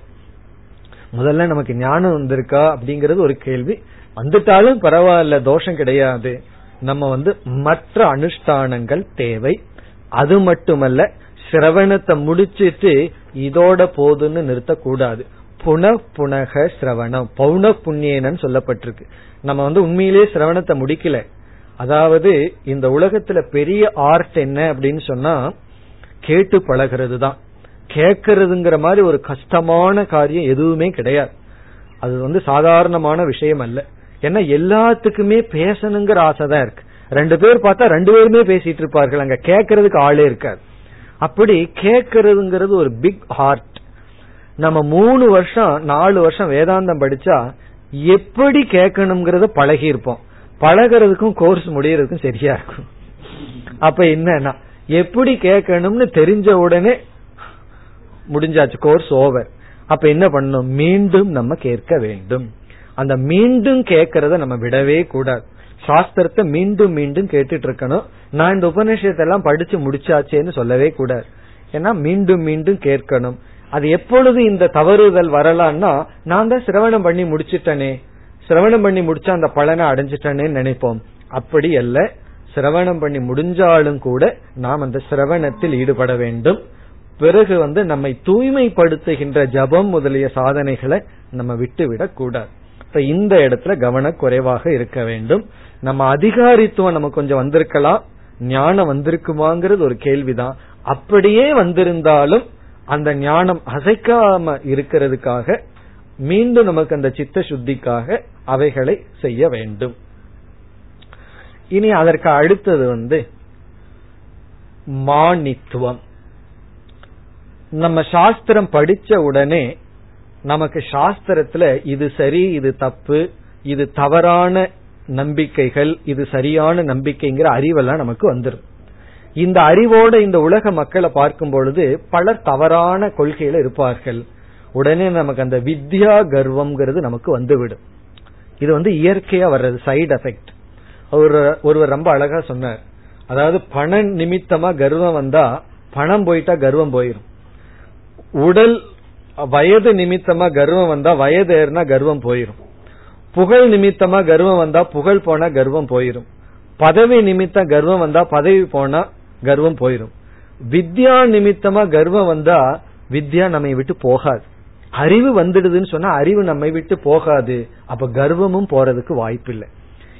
முதல்ல நமக்கு ஞானம் வந்திருக்கா அப்படிங்கறது ஒரு கேள்வி. வந்துட்டாலும் பரவாயில்ல தோஷம் கிடையாது. நம்ம வந்து மற்ற அனுஷ்டானங்கள் தேவை. அது மட்டுமல்ல சிரவணத்தை முடிச்சிட்டு இதோட போதுன்னு நிறுத்தக்கூடாது. புன புனக சிரவணம் பௌன புண்ணியனன்னு சொல்லப்பட்டிருக்கு. நம்ம வந்து உண்மையிலேயே சிரவணத்தை முடிக்கல. அதாவது இந்த உலகத்துல பெரிய ஆர்ட் என்ன அப்படின்னு சொன்னா கேட்டு பழகிறது தான் கேட்கறதுங்கிற மாதிரி ஒரு கஷ்டமான காரியம் எதுவுமே கிடையாது. அது வந்து சாதாரணமான விஷயம் அல்ல. ஏன்னா எல்லாத்துக்குமே பேசணுங்கிற ஆசை தான் இருக்கு. ரெண்டு பேர் பார்த்தா ரெண்டு பேருமே பேசிட்டு இருப்பார்கள். அங்க கேட்கறதுக்கு ஆளே இருக்காது. அப்படி கேட்கறதுங்கிறது ஒரு பிக் ஹார்ட் நம்ம மூணு வருஷம் நாலு வருஷம் வேதாந்தம் படிச்சா எப்படி கேட்கணுங்கிறத பழகி இருப்போம் பழகிறதுக்கும் கோர்ஸ் முடியறதுக்கும் சரியா இருக்கும். அப்ப என்னன்னா எப்படி கேட்கணும்னு தெரிஞ்ச உடனே முடிஞ்சாச்சு கோர்ஸ் ஓவர் அப்ப என்ன பண்ணணும்? மீண்டும் நம்ம கேட்க வேண்டும். அந்த மீண்டும் கேட்கறத நம்ம விடவே கூடாது. சாஸ்திரத்தை மீண்டும் மீண்டும் கேட்டுட்டு இருக்கணும் நான் இந்த உபநிஷத்தை எல்லாம் படிச்சு முடிச்சாச்சேன்னு சொல்லவே கூடாது. ஏன்னா மீண்டும் மீண்டும் கேட்கணும். அது எப்பொழுது இந்த தவறுதல் வரலான்னா நான் தான் சிரவணம் பண்ணி முடிச்சிட்டனே. சிரவணம் பண்ணி முடிச்சா அந்த பலனை அடைஞ்சிட்டனே நினைப்போம். அப்படி அல்ல. சிரவணம் பண்ணி முடிஞ்சாலும் கூட நாம் அந்த சிரவணத்தில் ஈடுபட வேண்டும். பிறகு வந்து நம்மை தூய்மைப்படுத்துகின்ற ஜபம் முதலிய சாதனைகளை நம்ம விட்டுவிடக் கூடாது இப்ப இந்த இடத்துல கவனக்குறைவாக இருக்க வேண்டும். நம்ம அதிகாரித்துவம் நம்ம கொஞ்சம் வந்திருக்கலாம். ஞானம் வந்திருக்குமாங்கிறது ஒரு கேள்விதான். அப்படியே வந்திருந்தாலும் அந்த ஞானம் அசைக்காம இருக்கிறதுக்காக மீண்டும் நமக்கு அந்த சித்த சுத்திக்காக அவைகளை செய்ய வேண்டும். இனி அதற்கு அடுத்தது வந்து மானித்துவம். நம்ம சாஸ்திரம் படிச்ச உடனே நமக்கு சாஸ்திரத்துல இது சரி இது தப்பு இது தவறான நம்பிக்கைகள் இது சரியான நம்பிக்கைங்கிற அறிவெல்லாம் நமக்கு வந்துடும் இந்த அறிவோட இந்த உலக மக்களை பார்க்கும் பொழுது பலர் தவறான கொள்கையில இருப்பார்கள். உடனே நமக்கு அந்த வித்யா கர்வம்ங்கிறது நமக்கு வந்துவிடும். இது வந்து இயற்கையா வர்றது சைடு எஃபெக்ட் ஒருவர் ரொம்ப அழகா சொன்னார். அதாவது பண நிமித்தமா கர்வம் வந்தா பணம் போயிட்டா கர்வம் போயிடும் உடல் வயது நிமித்தமா கர்வம் வந்தா வயது ஏறினா கர்வம் போயிரும். புகழ் நிமித்தமா கர்வம் வந்தா புகழ் போனா கர்வம் போயிரும். பதவி நிமித்தம் கர்வம் வந்தா பதவி போனா கர்வம் போயிரும். வித்யா நிமித்தமா கர்வம் வந்தா வித்யா நம்மை விட்டு போகாது. அறிவு வந்துடுதுன்னு சொன்னா அறிவு நம்மை விட்டு போகாது. அப்ப கர்வமும் போறதுக்கு வாய்ப்பு இல்லை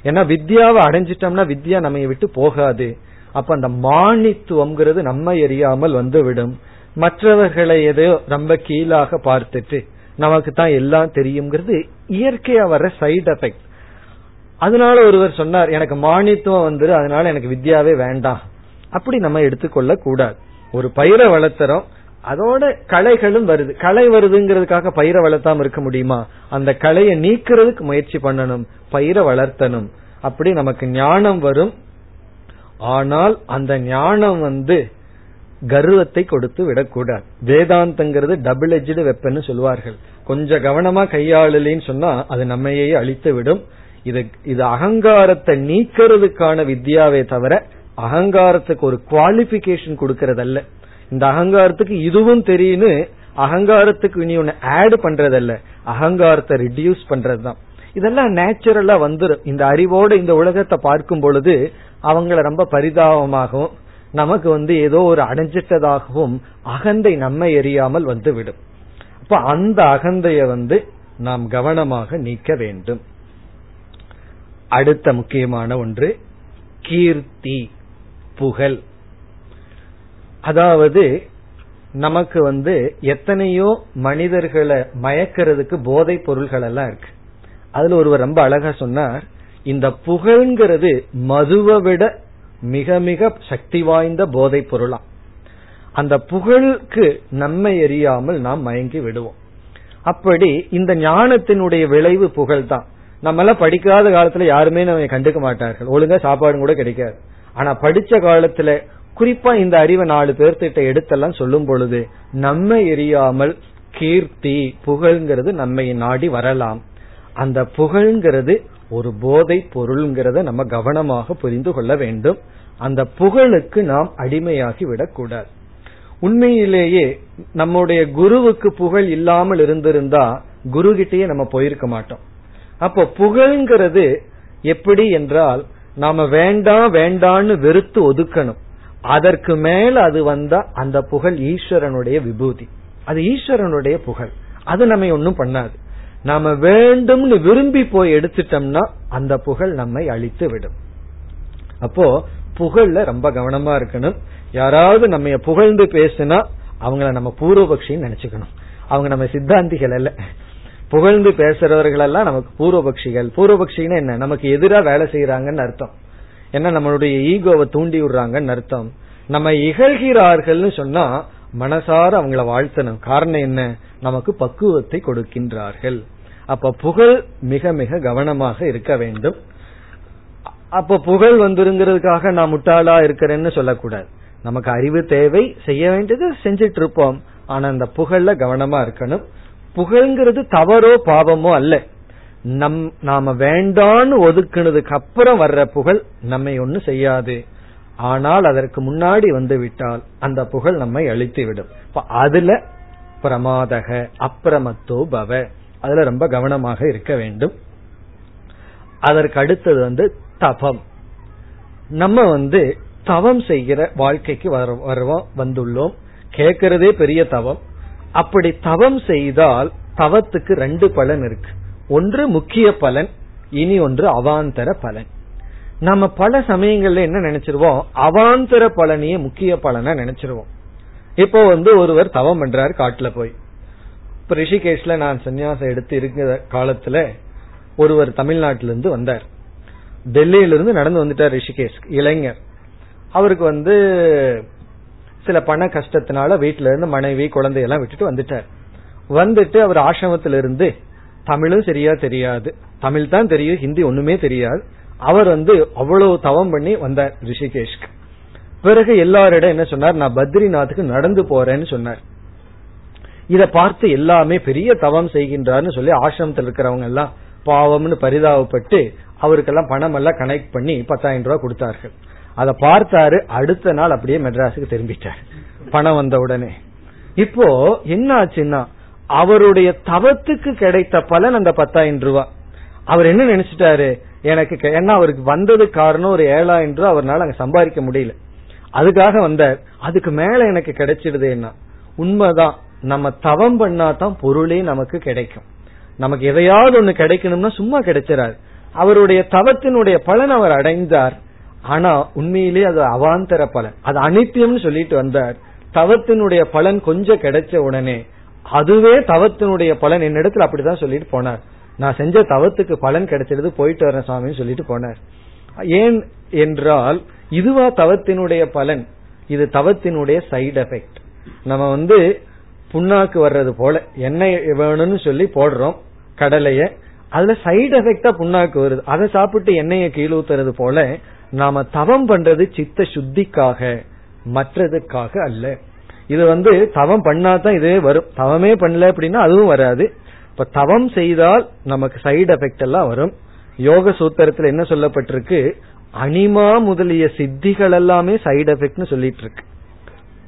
ஏன்னா வித்யாவை அடைஞ்சிட்டோம்னா வித்யா நம்மை விட்டு போகாது. அப்ப அந்த மானித்துவம்ங்கிறது நம்ம எரியாமல் வந்துவிடும். மற்றவர்களை எதையோ ரொம்ப கீழாக பார்த்துட்டு நமக்கு தான் எல்லாம் தெரியுங்கிறது இயற்கையா வர்ற சைடு எஃபெக்ட் அதனால ஒருவர் சொன்னார் எனக்கு மானித்துவம் வந்துரு அதனால எனக்கு வித்யாவே வேண்டாம். அப்படி நம்ம எடுத்துக்கொள்ள கூடாது. ஒரு பயிரை வளர்த்துறோம் அதோட கலைகளும் வருது. கலை வருதுங்கிறதுக்காக பயிரை வளர்த்தாம இருக்க முடியுமா? அந்த கலையை நீக்கிறதுக்கு முயற்சி பண்ணணும் பயிரை வளர்த்தணும். அப்படி நமக்கு ஞானம் வரும். ஆனால் அந்த ஞானம் வந்து கர்வத்தை கொடுத்து விடக்கூடாது. வேதாந்தங்கிறது டபுள் எஜ்டு வெப்பன்னு சொல்லுவார்கள். கொஞ்சம் கவனமா கையாளலின்னு சொன்னா அது நம்மையே அழித்து விடும். இது இது அகங்காரத்தை நீக்கிறதுக்கான வித்யாவே தவிர அகங்காரத்துக்கு ஒரு குவாலிபிகேஷன் கொடுக்கறதல்ல. இந்த அகங்காரத்துக்கு இதுவும் தெரியும்னு அகங்காரத்துக்கு இனி ஒன்னு ஆட் பண்றதல்ல. அகங்காரத்தை ரிடியூஸ் பண்றதுதான். இதெல்லாம் நேச்சுரலா வந்துடும் இந்த அறிவோட இந்த உலகத்தை பார்க்கும் பொழுது அவங்கள ரொம்ப பரிதாபமாகவும் நமக்கு வந்து ஏதோ ஒரு அடைஞ்சிட்டதாகவும் அகந்தை நம்மை எரியாமல் வந்து விடும் அப்ப அந்த அகந்தைய வந்து நாம் கவனமாக நீக்க வேண்டும். அடுத்த முக்கியமான ஒன்று கீர்த்தி புகழ். அதாவது நமக்கு வந்து எத்தனையோ மனிதர்களை மயக்கிறதுக்கு போதை பொருள்கள் எல்லாம் இருக்கு. அதுல ஒருவர் ரொம்ப அழகா சொன்னார் இந்த புகழ்ங்கிறது மதுவை விட மிக மிக சக்தி வாய்ந்த போதை பொருளாம். அந்த புகழுக்கு நம்மை எரியாமல் நாம் மயங்கி விடுவோம். அப்படி இந்த ஞானத்தினுடைய விளைவு புகழ் தான் நம்ம எல்லாம் படிக்காத காலத்துல யாருமே நம்ம கண்டுக்க மாட்டார்கள். ஒழுங்கா சாப்பாடு கூட கிடைக்காது. ஆனா படிச்ச காலத்துல குறிப்பா இந்த அறிவை நாலு பேர்த்திட்ட எடுத்தெல்லாம் சொல்லும் பொழுது நம்ம எரியாமல் கீர்த்தி புகழ்ங்கிறது நம்மை நாடி வரலாம். அந்த புகழ்ங்கிறது ஒரு போதை பொருள்ங்கிறத நம்ம கவனமாக புரிந்து கொள்ள வேண்டும். அந்த புகழுக்கு நாம் அடிமையாகி விடக்கூடாது. உண்மையிலேயே நம்முடைய குருவுக்கு புகழ் இல்லாமல் இருந்திருந்தா குரு கிட்டேயே நம்ம போயிருக்க மாட்டோம். அப்போ புகழ்ங்கிறது எப்படி என்றால் நாம வேண்டாம் வேண்டான்னு வெறுத்து ஒதுக்கணும். அதற்கு மேல அது வந்தா அந்த புகழ் ஈஸ்வரனுடைய விபூதி. அது ஈஸ்வரனுடைய புகழ். அது நம்ம ஒன்னும் பண்ணாது. நாம வேண்டும்னு விரும்பி போய் எடுத்துட்டோம்னா அந்த புகழ் நம்மை அழித்து விடும். அப்போ புகழ்ல ரொம்ப கவனமா இருக்கணும். யாராவது நம்ம புகழ்ந்து பேசுனா அவங்கள நம்ம பூர்வபக்ஷின்னு நினைச்சுக்கணும். அவங்க நம்ம சித்தாந்திகள் அல்ல. புகழ்ந்து பேசுறவர்கள் எல்லாம் நமக்கு பூர்வபக்ஷிகள். பூர்வபக்ஷின்னு என்ன? நமக்கு எதிரா வேலை செய்யறாங்கன்னு அர்த்தம். என்ன நம்மளுடைய ஈகோவை தூண்டி விடுறாங்கன்னு அர்த்தம். நம்ம இகழ்கிறார்கள்னு சொன்னா மனசார அவங்கள வாழ்த்தணும். காரணம் என்ன? நமக்கு பக்குவத்தை கொடுக்கின்றார்கள். அப்ப புகழ் மிக மிக கவனமாக இருக்க வேண்டும். அப்ப புகழ் வந்துருங்கிறதுக்காக நான் முட்டாளா இருக்கிறேன்னு சொல்லக்கூடாது. நமக்கு அறிவு தேவை செய்ய வேண்டியது செஞ்சிட்டு இருப்போம் ஆனா அந்த புகழ்ல கவனமா இருக்கணும். புகழ்ங்கிறது தவறோ பாவமோ அல்ல. நம் நாம வேண்டான்னு ஒதுக்குனதுக்கு அப்புறம் வர்ற புகழ் நம்மை ஒண்ணு செய்யாது. ஆனால் அதற்கு முன்னாடி வந்து விட்டால் அந்த புகழ் நம்மை அழித்துவிடும். அதுல பிரமாதக அப்பிரமத்தோ பவ. அதுல ரொம்ப கவனமாக இருக்க வேண்டும். அதற்கு அடுத்தது வந்து தபம். நம்ம வந்து தவம் செய்கிற வாழ்க்கைக்கு வருவோம் வந்துள்ளோம். கேட்கறதே பெரிய தவம். அப்படி தவம் செய்தால் தவத்துக்கு ரெண்டு பலன் இருக்கு. ஒன்று முக்கிய பலன் இனி ஒன்று அவாந்தர பலன். நம்ம பல சமயங்கள்ல என்ன நினைச்சிருவோம்? அவாந்தர பலனையே முக்கிய பலனா நினைச்சிருவோம். இப்போ வந்து ஒருவர் தவம் பண்றாரு காட்டுல போய். இப்ப ரிஷிகேஷ்ல நான் சன்னியாசம் எடுத்து இருக்கிற காலத்துல ஒருவர் தமிழ்நாட்டில இருந்து வந்தார். டெல்லியில இருந்து நடந்து வந்துட்டார் ரிஷிகேஷ் இளைஞர். அவருக்கு வந்து சில பண கஷ்டத்தினால வீட்டுல இருந்து மனைவி குழந்தையெல்லாம் விட்டுட்டு வந்துட்டார். வந்துட்டு அவர் ஆசிரமத்திலிருந்து தமிழும் சரியா தெரியாது. தமிழ் தான் தெரியும் ஹிந்தி ஒண்ணுமே தெரியாது. அவர் வந்து அவ்வளவு தவம் பண்ணி வந்தார் ரிஷிகேஷ்க்கு. பிறகு எல்லாரிடம் என்ன சொன்னார்? நான் பத்ரிநாத்துக்கு நடந்து போறேன்னு சொன்னார். இத பார்த்து எல்லாமே பெரிய தவம் செய்கின்றார்னு சொல்லி ஆசிரமத்தில் இருக்கிறவங்க எல்லாம் பாவம்னு பரிதாபப்பட்டு அவருக்கெல்லாம் பணம் எல்லாம் கனெக்ட் பண்ணி பத்தாயிரம் ரூபாய் கொடுத்தார்கள். அதை பார்த்தாரு. அடுத்த நாள் அப்படியே மெட்ராஸுக்கு திரும்பிட்டார். பணம் வந்த உடனே. இப்போ என்ன ஆச்சுன்னா அவருடைய தவத்துக்கு கிடைத்த பலன் அந்த பத்தாயிரம் ரூபாய். அவர் என்ன நினைச்சிட்டாரு? எனக்கு ஏன்னா அவருக்கு வந்தது காரணம் ஒரு ஏழாயிரம் ரூபாய் அவரால் அங்க சம்பாதிக்க முடியல. அதுக்காக வந்தார். அதுக்கு மேல எனக்கு கிடைச்சிடுது என்ன உண்மைதான். நம்ம தவம் பண்ணாதான் பொருளே நமக்கு கிடைக்கும். நமக்கு எதையாவது ஒண்ணு கிடைக்கணும்னா சும்மா கிடைச்சிடாரு அவருடைய தவத்தினுடைய பலன் அவர் அடைந்தார். ஆனா உண்மையிலே அது அவாந்தர பலன். அது அனித்தியம்னு சொல்லிட்டு வந்தார். தவத்தினுடைய பலன் கொஞ்சம் கிடைச்ச உடனே அதுவே தவத்தினுடைய பலன் என்னிடத்துல அப்படிதான் சொல்லிட்டு போனார். நான் செஞ்ச தவத்துக்கு பலன் கிடைச்சிருது போயிட்டு வரேன் சுவாமின்னு சொல்லிட்டு போனார். ஏன் என்றால் இதுவா தவத்தினுடைய பலன் இது தவத்தினுடைய சைடு எஃபெக்ட் நம்ம வந்து புண்ணாக்கு வர்றது போல எண்ணெய் வேணும்னு சொல்லி போடுறோம் கடலைய அதுல சைடு எஃபெக்டா புண்ணாக்கு வருது. அதை சாப்பிட்டு எண்ணெயை கீழூத்துறது போல நாம தவம் பண்றது சித்த சுத்திக்காக மற்றதுக்காக அல்ல. இது வந்து தவம் பண்ணாதான் இதே வரும். தவமே பண்ணல அப்படின்னா அதுவும் வராது. இப்ப தவம் செய்தால் நமக்கு சைடு எஃபெக்ட் எல்லாம் வரும். யோக சூத்திரத்துல என்ன சொல்லப்பட்டிருக்கு? அனிமா முதலிய சித்திகள் எல்லாமே சைடு எஃபெக்ட்னு சொல்லிட்டு இருக்கு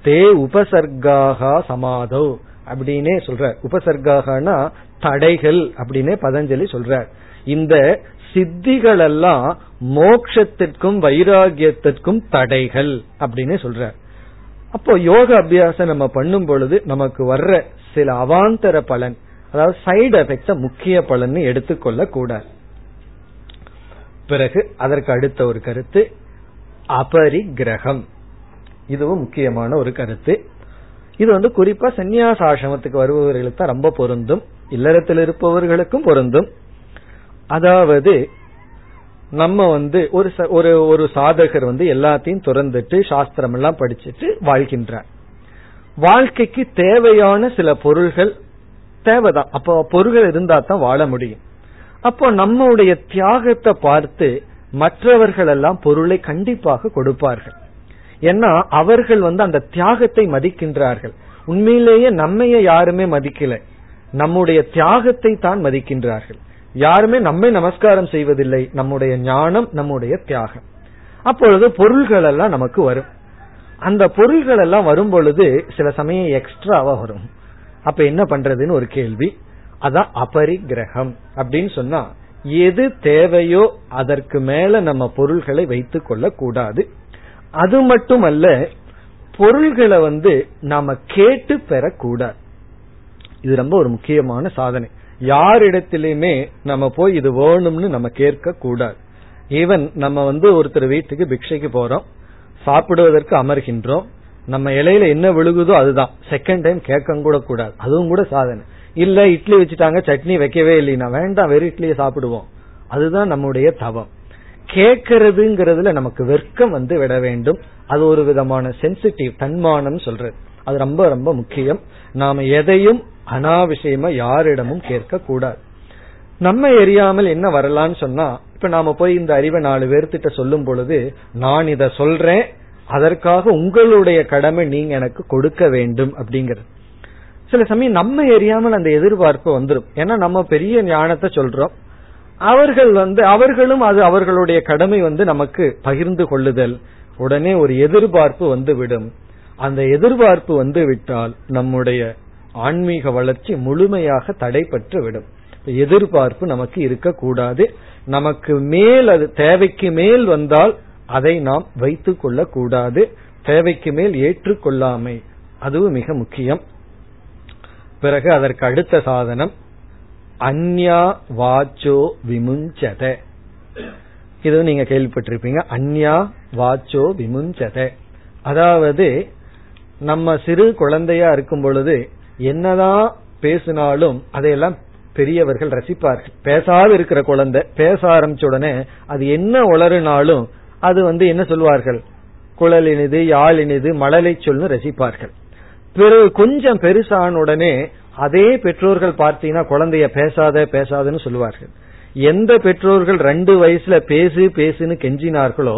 தே உபசர்காகா சமாதோ அப்படின்னே சொல்ற. உபசர்காகனா தடைகள் அப்படின்னே பதஞ்சலி சொல்ற. இந்த சித்திகள் எல்லாம் மோக்ஷத்திற்கும் வைராகியத்திற்கும் தடைகள் அப்படின்னு சொல்ற. அப்போ யோக அபியாசம் நம்ம பண்ணும் பொழுது நமக்கு வர்ற சில அவாந்தர பலன். அதாவது சைடு எஃபெக்ட முக்கிய பலன் எடுத்துக்கொள்ள கூடாது பிறகு அதற்கு அடுத்த ஒரு கருத்து அபரிகிரகம் இதுவும் முக்கியமான ஒரு கருத்து. இது வந்து குறிப்பா சந்நியாச ஆசிரமத்துக்கு வருபவர்களுக்கு தான் ரொம்ப பொருந்தும் இல்லறத்தில் இருப்பவர்களுக்கும் பொருந்தும். அதாவது நம்ம வந்து ஒரு ஒரு ஒரு சாதகர் வந்து எல்லாத்தையும் துறந்துட்டு சாஸ்திரம் எல்லாம் படிச்சுட்டு வாழ்கின்றார். வாழ்க்கைக்கு தேவையான சில பொருள்கள் தேவைதான். அப்போ பொருள்கள் இருந்தா தான் வாழ முடியும். அப்போ நம்முடைய தியாகத்தை பார்த்து மற்றவர்கள் எல்லாம் பொருளை கண்டிப்பாக கொடுப்பார்கள். ஏன்னா அவர்கள் வந்து அந்த தியாகத்தை மதிக்கின்றார்கள். உண்மையிலேயே நம்மைய யாருமே மதிக்கல. நம்முடைய தியாகத்தை தான் மதிக்கின்றார்கள். யாருமே நம்மை நமஸ்காரம் செய்வதில்லை. நம்முடைய ஞானம் நம்முடைய தியாகம். அப்பொழுது பொருள்கள் எல்லாம் நமக்கு வரும். அந்த பொருள்கள் எல்லாம் வரும் பொழுது சில சமயம் எக்ஸ்ட்ராவா வரும். அப்ப என்ன பண்றதுன்னு ஒரு கேள்வி. அதான் அபரிகிரகம் அப்படின்னு சொன்னா எது தேவையோ அதற்கு மேல நம்ம பொருள்களை வைத்துக் கொள்ள கூடாது அது மட்டுமல்ல பொருள்களை வந்து நாம கேட்டு பெறக்கூடாது. இது ரொம்ப ஒரு முக்கியமான சாதனை. யாரிடத்திலுமே நம்ம போய் இது வேணும்னு நம்ம கேட்க கூடாது ஈவன் நம்ம வந்து ஒருத்தர் வீட்டுக்கு பிக்ஷைக்கு போறோம் சாப்பிடுவதற்கு அமர்கின்றோம் நம்ம இலையில என்ன விழுகுதோ அதுதான். செகண்ட் டைம் கேட்க கூட கூடாது. அதுவும் கூட சாதனை. இல்ல இட்லி வச்சுட்டாங்க சட்னி வைக்கவே இல்லைன்னா. வேண்டாம் வெறும் இட்லியை சாப்பிடுவோம். அதுதான் நம்முடைய தவம். கேட்கறதுங்கிறதுல நமக்கு வெர்க்கம் வந்து விட வேண்டும். அது ஒரு விதமான சென்சிட்டிவ் தன்மானம் சொல்றது. அது ரொம்ப ரொம்ப முக்கியம். நாம எதையும் அனாவசியமா யாரிடமும் கேட்க கூடாது நம்ம எரியாமல் என்ன வரலான்னு சொன்னா இப்ப நாம போய் இந்த அறிவை நாலு பேர்த்திட்ட சொல்லும் பொழுது நான் இத சொல்றேன் அதற்காக உங்களுடைய கடமை நீங்க எனக்கு கொடுக்க வேண்டும் அப்படிங்கிறது. சில சமயம் நம்ம எரியாமல் அந்த எதிர்பார்ப்பு வந்துடும் ஏன்னா நம்ம பெரிய ஞானத்தை சொல்றோம். அவர்கள் வந்து அவர்களும் அது அவர்களுடைய கடமை வந்து நமக்கு பகிர்ந்து கொள்ளுதல். உடனே ஒரு எதிர்பார்ப்பு வந்து விடும் அந்த எதிர்பார்ப்பு வந்து விட்டால் நம்முடைய ஆன்மீக வளர்ச்சி முழுமையாக தடைப்பட்டு விடும் எதிர்பார்ப்பு நமக்கு இருக்கக்கூடாது. நமக்கு மேல் அது தேவைக்கு மேல் வந்தால் அதை நாம் வைத்துக் கொள்ள கூடாது தேவைக்கு மேல் ஏற்றுக்கொள்ளாமை. அதுவும் மிக முக்கியம். பிறகு அதற்கு அடுத்த சாதனம். அந்யா வாச்சோ விமுஞ்சத. இது நீங்க கேள்விப்பட்டிருப்பீங்க. அந்யா வாச்சோ விமுஞ்சத. அதாவது நம்ம சிறு குழந்தையா இருக்கும் பொழுது என்னதான் பேசினாலும் அதையெல்லாம் பெரியவர்கள் ரசிப்பார்கள். பேசாது இருக்கிற குழந்தை பேச ஆரம்பிச்ச உடனே அது என்ன உளறினாலும் அது வந்து என்ன சொல்வார்கள்? குழல் இனிது யாழ் இனிது மழலை சொல்னு ரசிப்பார்கள். பிறகு கொஞ்சம் பெருசான உடனே அதே பெற்றோர்கள் பார்த்தீங்கன்னா குழந்தைய பேசாத பேசாதன்னு சொல்லுவார்கள். எந்த பெற்றோர்கள் ரெண்டு வயசுல பேசு பேசுன்னு கெஞ்சினார்களோ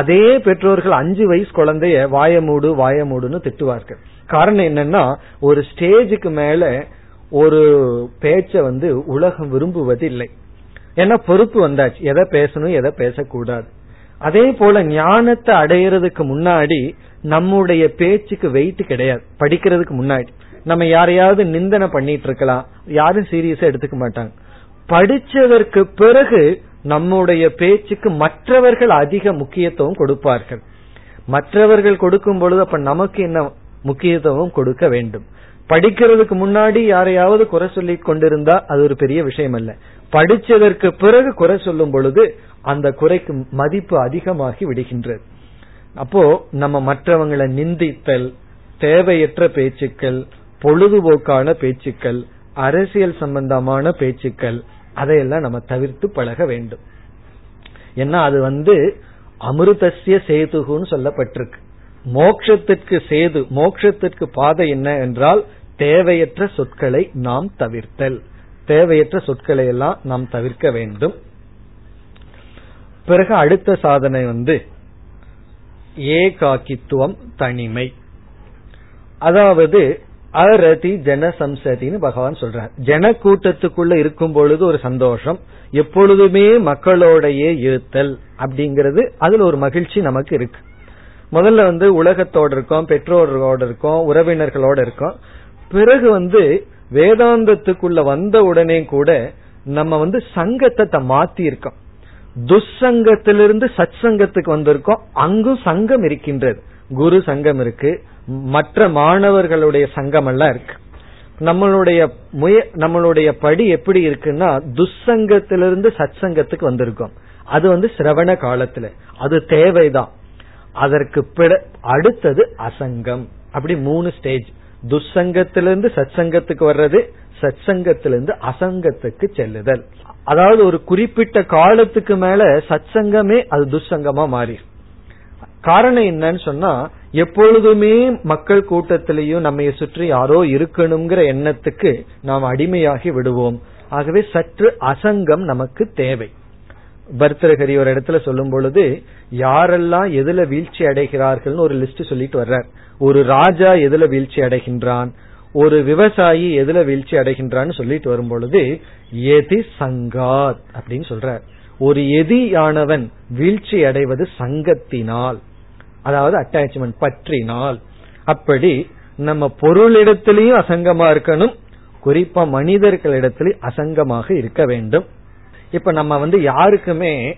அதே பெற்றோர்கள் அஞ்சு வயசு குழந்தைய வாயமூடு வாயமூடுன்னு திட்டுவார்கள். காரணம் என்னன்னா ஒரு ஸ்டேஜுக்கு மேல ஒரு பேச்ச வந்து உலகம் விரும்புவது இல்லை ஏன்னா பொறுப்பு வந்தாச்சு. எதை பேசணும் எதை பேசக்கூடாது. அதே போல ஞானத்தை அடையிறதுக்கு முன்னாடி நம்முடைய பேச்சுக்கு வெயிட் கிடையாது. படிக்கிறதுக்கு முன்னாடி. நம்ம யாரையாவது நிந்தனை பண்ணிட்டு இருக்கலாம். யாரும் சீரியஸா எடுத்துக்க மாட்டாங்க. படிச்சதற்கு பிறகு நம்முடைய பேச்சுக்கு மற்றவர்கள் அதிக முக்கியத்துவம் கொடுப்பார்கள். மற்றவர்கள் கொடுக்கும் பொழுது அப்ப நமக்கு என்ன முக்கியத்துவம் கொடுக்க வேண்டும்? படிக்கிறதுக்கு முன்னாடி யாரையாவது குறை சொல்லி கொண்டிருந்தா அது ஒரு பெரிய விஷயம் அல்ல படிச்சதற்கு பிறகு குறை சொல்லும் பொழுது அந்த குறைக்கு மதிப்பு அதிகமாகி விடுகின்றது. அப்போ நம்ம மற்றவங்களை நிந்தித்தல் தேவையற்ற பேச்சுக்கள் பொழுதுபோக்கான பேச்சுக்கள் அரசியல் சம்பந்தமான பேச்சுக்கள் அதையெல்லாம் நம்ம தவிர்த்து பழக வேண்டும். ஏன்னா அது வந்து அமிர்தசிய சேதுகுன்னு சொல்லப்பட்டிருக்கு. மோக்ஷத்திற்கு சேது மோக்ஷத்திற்கு பாதை என்ன என்றால் தேவையற்ற சொற்களை நாம் தவிர்த்தல். தேவையற்ற சொற்களை எல்லாம் நாம் தவிர்க்க வேண்டும். பிறகு அடுத்த சாதனை வந்து ஏகாக்கித்துவம் தனிமை. அதாவது அரதி ஜனசம்சதின்னு பகவான் சொல்றார். ஜன கூட்டத்துக்குள்ள இருக்கும் பொழுது ஒரு சந்தோஷம் எப்பொழுதுமே மக்களோடையே இருத்தல் அப்படிங்கிறது அதுல ஒரு மகிழ்ச்சி நமக்கு இருக்கு. முதல்ல வந்து உலகத்தோட இருக்கோம் பெற்றோர்களோட இருக்கோம் உறவினர்களோட இருக்கோம். பிறகு வந்து வேதாந்தத்துக்குள்ள வந்த உடனே கூட நம்ம வந்து சங்கத்தை மாத்தி இருக்கோம் துசங்கத்திலிருந்து சத் சங்கத்துக்கு வந்திருக்கோம். அங்கும் சங்கம் இருக்கின்றது. குரு சங்கம் இருக்கு. மற்ற மாணவர்களுடைய சங்கம் எல்லாம் இருக்கு. நம்மளுடைய முய நம்மளுடைய படி எப்படி இருக்குன்னா துசங்கத்திலிருந்து சத் சங்கத்துக்கு வந்திருக்கோம். அது வந்து சிரவண காலத்துல. அது தேவைதான். அதற்கு அடுத்தது அசங்கம். அப்படி மூணு ஸ்டேஜ் துசங்கத்திலிருந்து சத் சங்கத்துக்கு வர்றது சத் சங்கத்திலிருந்து அசங்கத்துக்கு செல்லுதல். அதாவது ஒரு குறிப்பிட்ட காலத்துக்கு மேல சத் சங்கமே அது துசங்கமா மாறி. காரணம் என்னன்னு சொன்னா எப்பொழுதுமே மக்கள் கூட்டத்திலையும் நம்ம சுற்றி யாரோ இருக்கணுங்கிற எண்ணத்துக்கு நாம் அடிமையாகி விடுவோம். ஆகவே சற்று அசங்கம் நமக்கு தேவை. பர்தரகரி ஒரு இடத்துல சொல்லும் பொழுது யாரெல்லாம் எதுல வீழ்ச்சி அடைகிறார்கள் ஒரு லிஸ்ட் சொல்லிட்டு வர்றார். ஒரு ராஜா எதுல வீழ்ச்சி அடைகின்றான்? ஒரு விவசாயி எதுல வீழ்ச்சி அடைகின்றான்னு சொல்லிட்டு வரும் பொழுது எதி சங்காத் அப்படின்னு சொல்றார். ஒரு எதியானவன் வீழ்ச்சி அடைவது சங்கத்தினால் அதாவது அட்டாச்மெண்ட் பற்றினால். அப்படி நம்ம பொருளிடத்திலையும் அசங்கமா இருக்கணும் குறிப்பா மனிதர்களிடத்திலையும் அசங்கமாக இருக்க வேண்டும். இப்ப நம்ம வந்து யாருக்குமே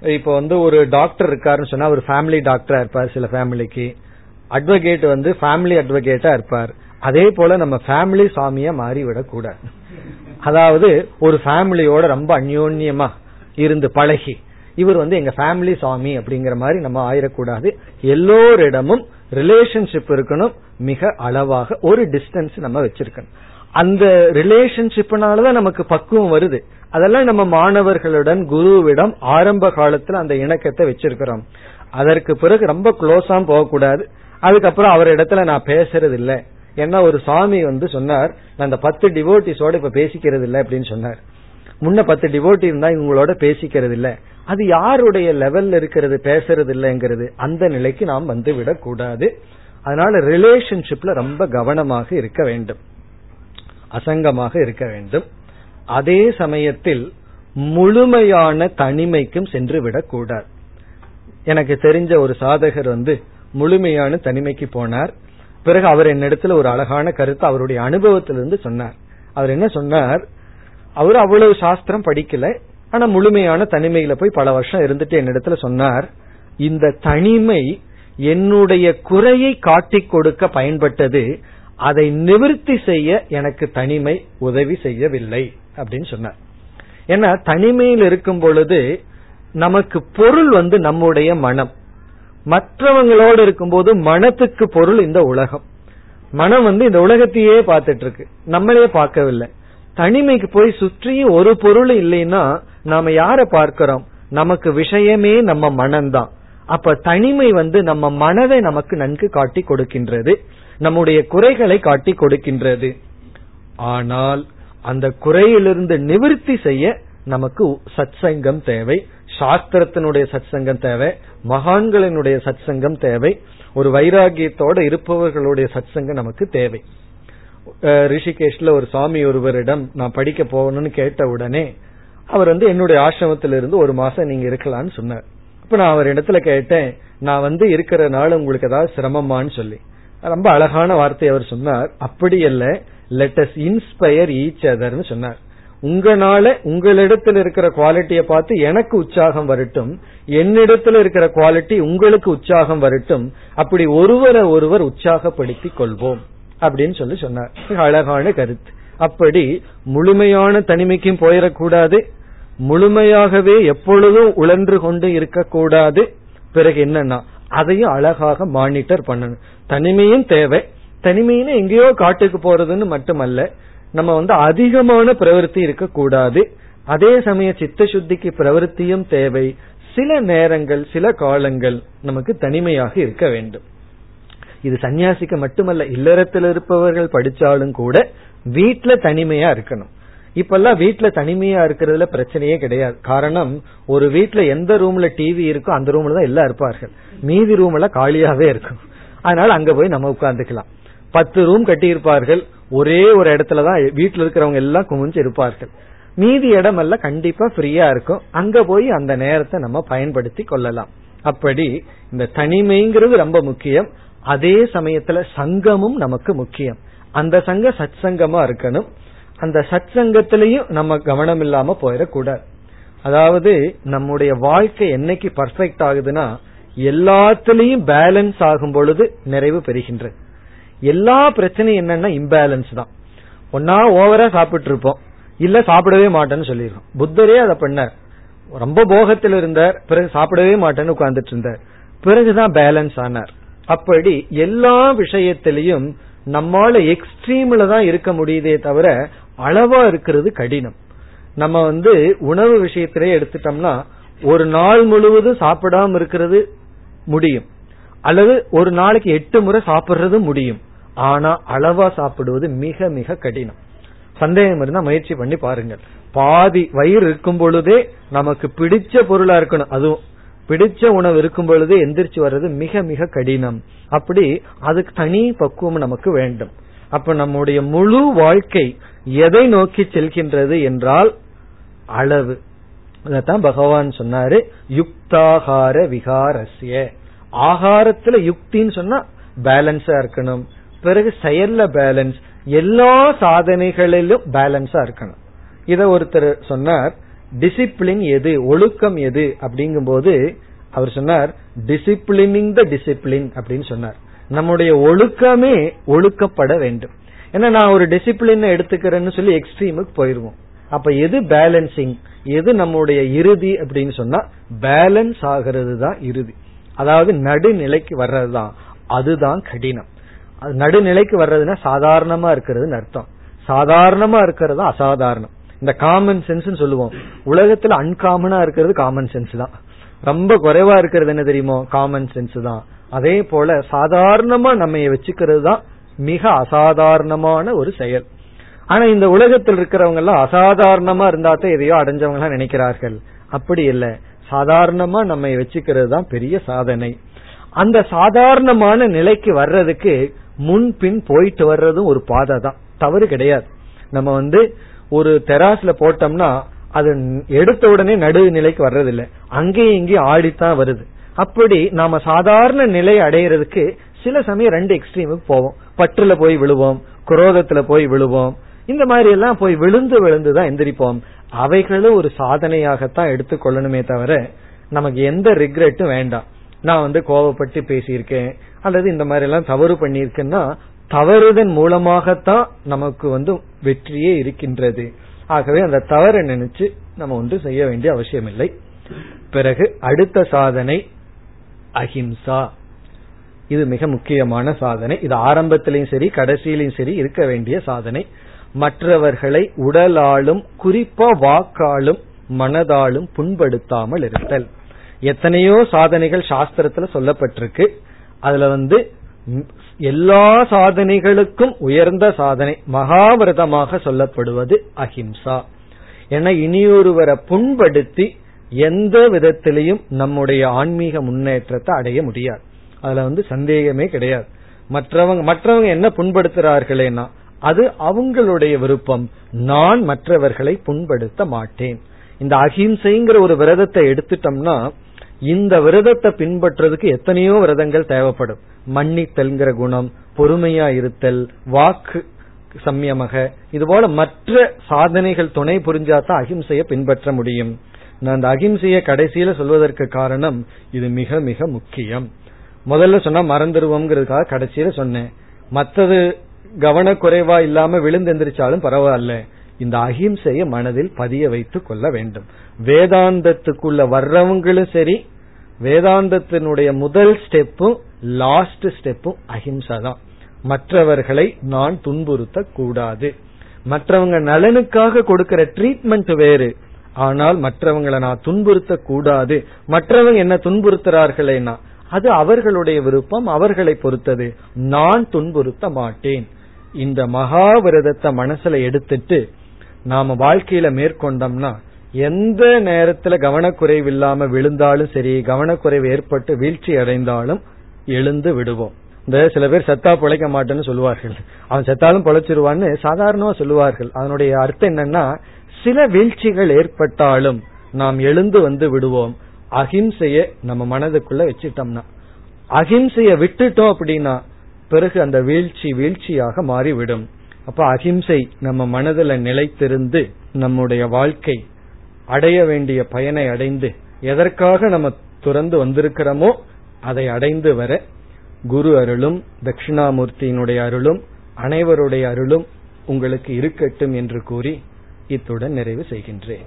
இப்ப வந்து ஒரு டாக்டர் இருக்காருன்னு சொன்னா ஒரு ஃபேமிலி டாக்டரா இருப்பார் சில ஃபேமிலிக்கு அட்வொகேட் வந்து ஃபேமிலி அட்வொகேட்டா இருப்பார். அதே போல நம்ம ஃபேமிலி சாமியா மாறிவிடக் கூடாது. அதாவது ஒரு ஃபேமிலியோட ரொம்ப அந்யோன்யமா இருந்து பழகி இவர் வந்து எங்க ஃபேமிலி சாமி அப்படிங்கிற மாதிரி நம்ம ஆயிடக்கூடாது எல்லோரிடமும் ரிலேஷன்ஷிப் இருக்கணும். மிக அளவாக ஒரு டிஸ்டன்ஸ் நம்ம வச்சிருக்கணும். அந்த ரிலேஷன்ஷிப்னாலதான் நமக்கு பக்குவம் வருது. அதெல்லாம் நம்ம மாணவர்களுடன் குருவிடம் ஆரம்ப காலத்துல அந்த இணக்கத்தை வச்சிருக்கிறோம். அதற்கு பிறகு ரொம்ப க்ளோஸா போகக்கூடாது. அதுக்கப்புறம் அவர் இடத்துல நான் பேசுறது இல்ல ஏன்னா ஒரு சாமி வந்து சொன்னார் நான் அந்த பத்து டிவோட்டிஸோட இப்ப பேசிக்கிறது இல்ல அப்படின்னு சொன்னார். முன்ன பத்து டிவோட்டி இருந்தா இவங்களோட பேசிக்கிறது இல்ல அது யாருடைய லெவல்ல இருக்கிறது பேசுறது இல்லைங்கிறது அந்த நிலைக்கு நாம் வந்து விடக்கூடாது அதனால ரிலேஷன்ஷிப்ல ரொம்ப கவனமாக இருக்க வேண்டும். அசங்கமாக இருக்க வேண்டும். அதே சமயத்தில் முழுமையான தனிமைக்கும் சென்று விடக்கூடாது. எனக்கு தெரிஞ்ச ஒரு சாதகர் வந்து முழுமையான தனிமைக்கு போனார். பிறகு அவர் என்னிடத்துல ஒரு அழகான கருத்து அவருடைய அனுபவத்திலிருந்து சொன்னார். அவர் என்ன சொன்னார்? அவர் அவ்வளவு சாஸ்திரம் படிக்கல ஆனா முழுமையான தனிமையில போய் பல வருஷம் இருந்துட்டு என்னிடத்துல சொன்னார் இந்த தனிமை என்னுடைய குறையை காட்டிக் கொடுக்க பயன்பட்டது அதை நிவர்த்தி செய்ய எனக்கு தனிமை உதவி செய்யவில்லை. அப்படின்னு சொன்னார். ஏன்னா தனிமையில் இருக்கும் பொழுது நமக்கு பொருள் வந்து நம்முடைய மனம். மற்றவங்களோடு இருக்கும்போது மனத்துக்கு பொருள் இந்த உலகம். மனம் வந்து இந்த உலகத்தையே பார்த்துட்டு இருக்கு நம்மளே பார்க்கவில்லை. தனிமைக்கு போய் சுற்றியும் ஒரு பொருள் இல்லைன்னா நாம யார பார்க்கிறோம்? நமக்கு விஷயமே நம்ம மனம்தான். அப்ப தனிமை வந்து நம்ம மனதை நமக்கு நன்கு காட்டி கொடுக்கின்றது. நம்முடைய குறைகளை காட்டி கொடுக்கின்றது. ஆனால் அந்த குறையிலிருந்து நிவிருத்தி செய்ய நமக்கு சத்சங்கம் தேவை. சாஸ்திரத்தினுடைய சத்சங்கம் தேவை. மகான்களினுடைய சத்சங்கம் தேவை. ஒரு வைராகியத்தோட இருப்பவர்களுடைய சத்சங்கம் நமக்கு தேவை. ரிஷிகேஷ்ல ஒரு சுவாமி ஒருவரிடம் நான் படிக்க போகணும்னு கேட்ட உடனே அவர் வந்து என்னுடைய ஆசிரமத்திலிருந்து ஒரு மாசம் நீங்க இருக்கலாம்னு சொன்னார். இப்ப நான் அவர் இடத்துல கேட்டேன் நான் வந்து இருக்கிற நாள் உங்களுக்கு ஏதாவது சிரமமான்னு சொல்லி. ரொம்ப அழகான வார்த்தை அவர் சொன்னார். அப்படி இல்லை லெட்டஸ் இன்ஸ்பயர் ஈச் அதர்னு சொன்னார். உங்களால உங்களிடத்தில் இருக்கிற குவாலிட்டியை பார்த்து எனக்கு உற்சாகம் வரட்டும். என்னிடத்தில் இருக்கிற குவாலிட்டி உங்களுக்கு உற்சாகம் வரட்டும். அப்படி ஒருவரை ஒருவர் உற்சாகப்படுத்திக் கொள்வோம். அப்படின்னு சொல்லி சொன்னார். அழகான கருத்து. அப்படி முழுமையான தனிமைக்கும் போயிடக்கூடாது. முழுமையாகவே எப்பொழுதும் உழன்று கொண்டு இருக்கக்கூடாது. பிறகு என்னன்னா அதையும் அழகாக மானிட்டர் பண்ணணும். தனிமையும் தேவை. தனிமைன்னு எங்கேயோ காட்டுக்கு போறதுன்னு மட்டுமல்ல நம்ம வந்து அதிகமான பிரவருத்தி இருக்கக்கூடாது. அதே சமய சித்த சுத்திக்கு பிரவருத்தியும் தேவை. சில நேரங்கள் சில காலங்கள் நமக்கு தனிமையாக இருக்க வேண்டும். இது சன்னியாசிக்கு மட்டுமல்ல இல்லறத்தில் இருப்பவர்கள் படிச்சாலும் கூட வீட்டுல தனிமையா இருக்கணும். இப்பெல்லாம் வீட்டுல தனிமையா இருக்கிறதுல பிரச்சனையே கிடையாது. காரணம் ஒரு வீட்டுல எந்த ரூம்ல டிவி இருக்கோ அந்த ரூம்ல தான் எல்லாம் இருப்பார்கள். மீதி ரூம் எல்லாம் காலியாவே இருக்கும். அதனால அங்க போய் நம்ம உட்கார்ந்துக்கலாம். பத்து ரூம் கட்டியிருப்பார்கள். ஒரே ஒரு இடத்துலதான் வீட்டில் இருக்கிறவங்க எல்லாம் குமிஞ்சு இருப்பார்கள். மீதி இடம் எல்லாம் கண்டிப்பா ஃப்ரீயா இருக்கும். அங்க போய் அந்த நேரத்தை நம்ம பயன்படுத்தி கொள்ளலாம். அப்படி இந்த தனிமைங்கிறது ரொம்ப முக்கியம். அதே சமயத்துல சங்கமும் நமக்கு முக்கியம். அந்த சங்க சத் சங்கமா இருக்கணும். அந்த சத் சங்கத்திலையும் நம்ம கவனம் இல்லாம போயிடக்கூடாது. அதாவது நம்முடைய வாழ்க்கை என்னைக்கு பர்ஃபெக்ட் ஆகுதுன்னா எல்லாத்துலயும் பேலன்ஸ் ஆகும் பொழுது நிறைவு பெறுகின்றது. எல்லா பிரச்சனையும் என்னன்னா இம்பேலன்ஸ் தான். ஒன்னா ஓவரா சாப்பிட்டு இருப்போம் இல்ல சாப்பிடவே மாட்டேன்னு சொல்லியிருக்கோம். புத்தரே அதை பண்ணார். ரொம்ப போகத்தில் இருந்தார். பிறகு சாப்பிடவே மாட்டேன்னு உட்கார்ந்துட்டு இருந்தார். பிறகுதான் பேலன்ஸ் ஆனார். அப்படி எல்லா விஷயத்திலையும் நம்மால எக்ஸ்ட்ரீம்ல தான் இருக்க முடியுதே தவிர அளவா இருக்கிறது கடினம். நம்ம வந்து உணவு விஷயத்திலே எடுத்துட்டோம்னா ஒரு நாள் முழுவதும் சாப்பிடாம இருக்கிறது முடியும். அல்லது ஒரு நாளைக்கு எட்டு முறை சாப்பிடுறது முடியும். ஆனா அளவா சாப்பிடுவது மிக மிக கடினம். சந்தேகம் இருந்தா முயற்சி பண்ணி பாருங்கள். பாதி வயிறு இருக்கும் பொழுதே நமக்கு பிடிச்ச பொருளா இருக்கணும். அதுவும் பிடிச்ச உணவு இருக்கும் பொழுதே எந்திரிச்சு வர்றது மிக மிக கடினம். அப்படி அதுக்கு தனி பக்குவம் நமக்கு வேண்டும். அப்ப நம்முடைய முழு வாழ்க்கை எதை நோக்கி செல்கின்றது என்றால் அளவு. அதான் பகவான் சொன்னாரு யுக்தாகார விகாரஸ்ய. ஆகாரத்துல யுக்தின்னு சொன்னா பேலன்ஸா இருக்கணும். பிறகு செயல்ல பேலன்ஸ் எல்லா சாதனைகளிலும் பேலன்ஸா இருக்கணும். இத ஒருத்தர் சொன்னார் டிசிப்ளின் எது? ஒழுக்கம் எது? அப்படிங்கும்போது அவர் சொன்னார் டிசிப்ளினிங் த டிசிப்ளின் அப்படின்னு சொன்னார். நம்முடைய ஒழுக்கமே ஒழுக்கப்பட வேண்டும். ஏன்னா நான் ஒரு டிசிப்ளின் எடுத்துக்கிறேன்னு சொல்லி எக்ஸ்ட்ரீமுக்கு போயிருவோம். அப்ப எது பேலன்சிங் எது நம்முடைய இறுதி அப்படின்னு சொன்னா பேலன்ஸ் ஆகிறது தான் இறுதி. அதாவது நடுநிலைக்கு வர்றதுதான். அதுதான் கடினம். அது நடுநிலைக்கு வர்றதுன்னா சாதாரணமா இருக்கிறதுன்னு அர்த்தம். சாதாரணமா இருக்கிறது அசாதாரணம். இந்த காமன் சென்ஸ் சொல்லுவோம். உலகத்துல அன்காமனா இருக்கிறது காமன் சென்ஸ் தான். ரொம்ப குறைவா இருக்கிறது என்ன தெரியுமோ? காமன் சென்ஸ் தான். அதே போல சாதாரணமா நம்ம வச்சுக்கிறது தான் மிக அசாதாரணமான ஒரு செயல். ஆனா இந்த உலகத்தில் இருக்கிறவங்க எல்லாம் அசாதாரணமா இருந்தாத்தான் எதையோ அடைஞ்சவங்க நினைக்கிறார்கள். அப்படி இல்லை. சாதாரணமா நம்ம வச்சுக்கிறது தான் பெரிய சாதனை. அந்த சாதாரணமான நிலைக்கு வர்றதுக்கு முன்பின் போயிட்டு வர்றதும் ஒரு பாதை தான். தவறு கிடையாது. நம்ம வந்து ஒரு தெராஸ்ல போட்டோம்னா அது எடுத்த உடனே நடுவு நிலைக்கு வர்றதில்ல. அங்கேயும் இங்கேயும் ஆடித்தான் வருது. அப்படி நாம சாதாரண நிலை அடையிறதுக்கு சில சமயம் ரெண்டு எக்ஸ்ட்ரீமுக்கு போவோம். பற்றுல போய் விழுவோம் குரோதத்துல போய் விழுவோம். இந்த மாதிரி எல்லாம் போய் விழுந்து விழுந்து தான் எந்திரிப்போம். அவைகளும் ஒரு சாதனையாகத்தான் எடுத்துக்கொள்ளணுமே தவிர நமக்கு எந்த ரிக்ரெட்டும் வேண்டாம். நான் வந்து கோவப்பட்டு பேசியிருக்கேன் அல்லது இந்த மாதிரி எல்லாம் தவறு பண்ணியிருக்கேன்னா தவறுதன் மூலமாகத்தான் நமக்கு வந்து வெற்றியே இருக்கின்றது. ஆகவே அந்த தவறை நினைச்சு நம்ம ஒன்று செய்ய வேண்டிய அவசியம் இல்லை பிறகு அடுத்த சாதனை அஹிம்சா. இது மிக முக்கியமான சாதனை. இது ஆரம்பத்திலையும் சரி கடைசியிலையும் சரி இருக்க வேண்டிய சாதனை. மற்றவர்களை உடலாலும் குறிப்பா வாக்காலும் மனதாலும் புண்படுத்தாமல் இருத்தல். எத்தனையோ சாதனைகள் சாஸ்திரத்துல சொல்லப்பட்டிருக்கு. அதுல வந்து எல்லா சாதனைகளுக்கும் உயர்ந்த சாதனை மகாவிரதமாக சொல்லப்படுவது அஹிம்சா. என இனியொருவரை புண்படுத்தி எந்த விதத்திலையும் நம்முடைய ஆன்மீக முன்னேற்றத்தை அடைய முடியாது. அதுல வந்து சந்தேகமே கிடையாது. மற்றவங்க மற்றவங்க என்ன புண்படுத்துறார்களேனா அது அவங்களுடைய விருப்பம். நான் மற்றவர்களை புண்படுத்த மாட்டேன். இந்த அகிம்சைங்கிற ஒரு விரதத்தை எடுத்துட்டோம்னா இந்த விரதத்தை பின்பற்றுறதுக்கு எத்தனையோ விரதங்கள் தேவைப்படும். மன்னித்தல்ங்கிற குணம் பொறுமையா இருத்தல் வாக்கு சம்யமக இது போல மற்ற சாதனைகள் துணை புரிஞ்சாதான் அகிம்சையை பின்பற்ற முடியும். நான் அந்த அகிம்சையை கடைசியில சொல்வதற்கு காரணம் இது மிக மிக முக்கியம். முதல்ல சொன்னா மறந்துடுவோம்ங்கிறதுக்காக கடைசியில சொன்னேன். மற்றது கவனக்குறைவா இல்லாம விழுந்தெந்திரிச்சாலும் பரவாயில்ல. இந்த அகிம்சைய மனதில் பதிய வைத்துக் கொள்ள வேண்டும். வேதாந்தத்துக்குள்ள வர்றவங்களும் சரி வேதாந்தத்தினுடைய முதல் ஸ்டெப்பும் லாஸ்ட் ஸ்டெப்பும் அஹிம்சா தான். மற்றவர்களை நான் துன்புறுத்த கூடாது மற்றவங்க நலனுக்காக கொடுக்கிற ட்ரீட்மெண்ட் வேறு. ஆனால் மற்றவங்களை நான் துன்புறுத்த கூடாது மற்றவங்க என்ன துன்புறுத்துறார்களேனா அது அவர்களுடைய விருப்பம் அவர்களை பொறுத்தது. நான் துன்புறுத்த மாட்டேன். இந்த மகாவிரதத்தை மனசுல எடுத்துட்டு நாம வாழ்க்கையில மேற்கொண்டோம்னா எந்த நேரத்துல கவனக்குறைவு இல்லாம விழுந்தாலும் சரி கவனக்குறைவு ஏற்பட்டு வீழ்ச்சி அடைந்தாலும் எழுந்து விடுவோம். இந்த சில பேர் செத்தா பிழைக்க மாட்டேன்னு சொல்லுவார்கள். அவன் செத்தாலும் பொழைச்சிருவான்னு சாதாரணமா சொல்லுவார்கள். அதனுடைய அர்த்தம் என்னன்னா சில வீழ்ச்சிகள் ஏற்பட்டாலும் நாம் எழுந்து வந்து விடுவோம். அகிம்சைய நம்ம மனதுக்குள்ள வச்சிட்டோம்னா. அகிம்சைய விட்டுட்டோம் அப்படின்னா பிறகு அந்த வீழ்ச்சி வீழ்ச்சியாக மாறிவிடும். அப்ப அகிம்சை நம்ம மனதில் நிலைத்திருந்து நம்முடைய வாழ்க்கை அடைய வேண்டிய பயனை அடைந்து எதற்காக நம்ம துறந்து வந்திருக்கிறோமோ அதை அடைந்து வர குரு அருளும் தட்சிணாமூர்த்தியினுடைய அருளும் அனைவருடைய அருளும் உங்களுக்கு இருக்கட்டும் என்று கூறி இத்துடன் நிறைவு செய்கின்றேன்.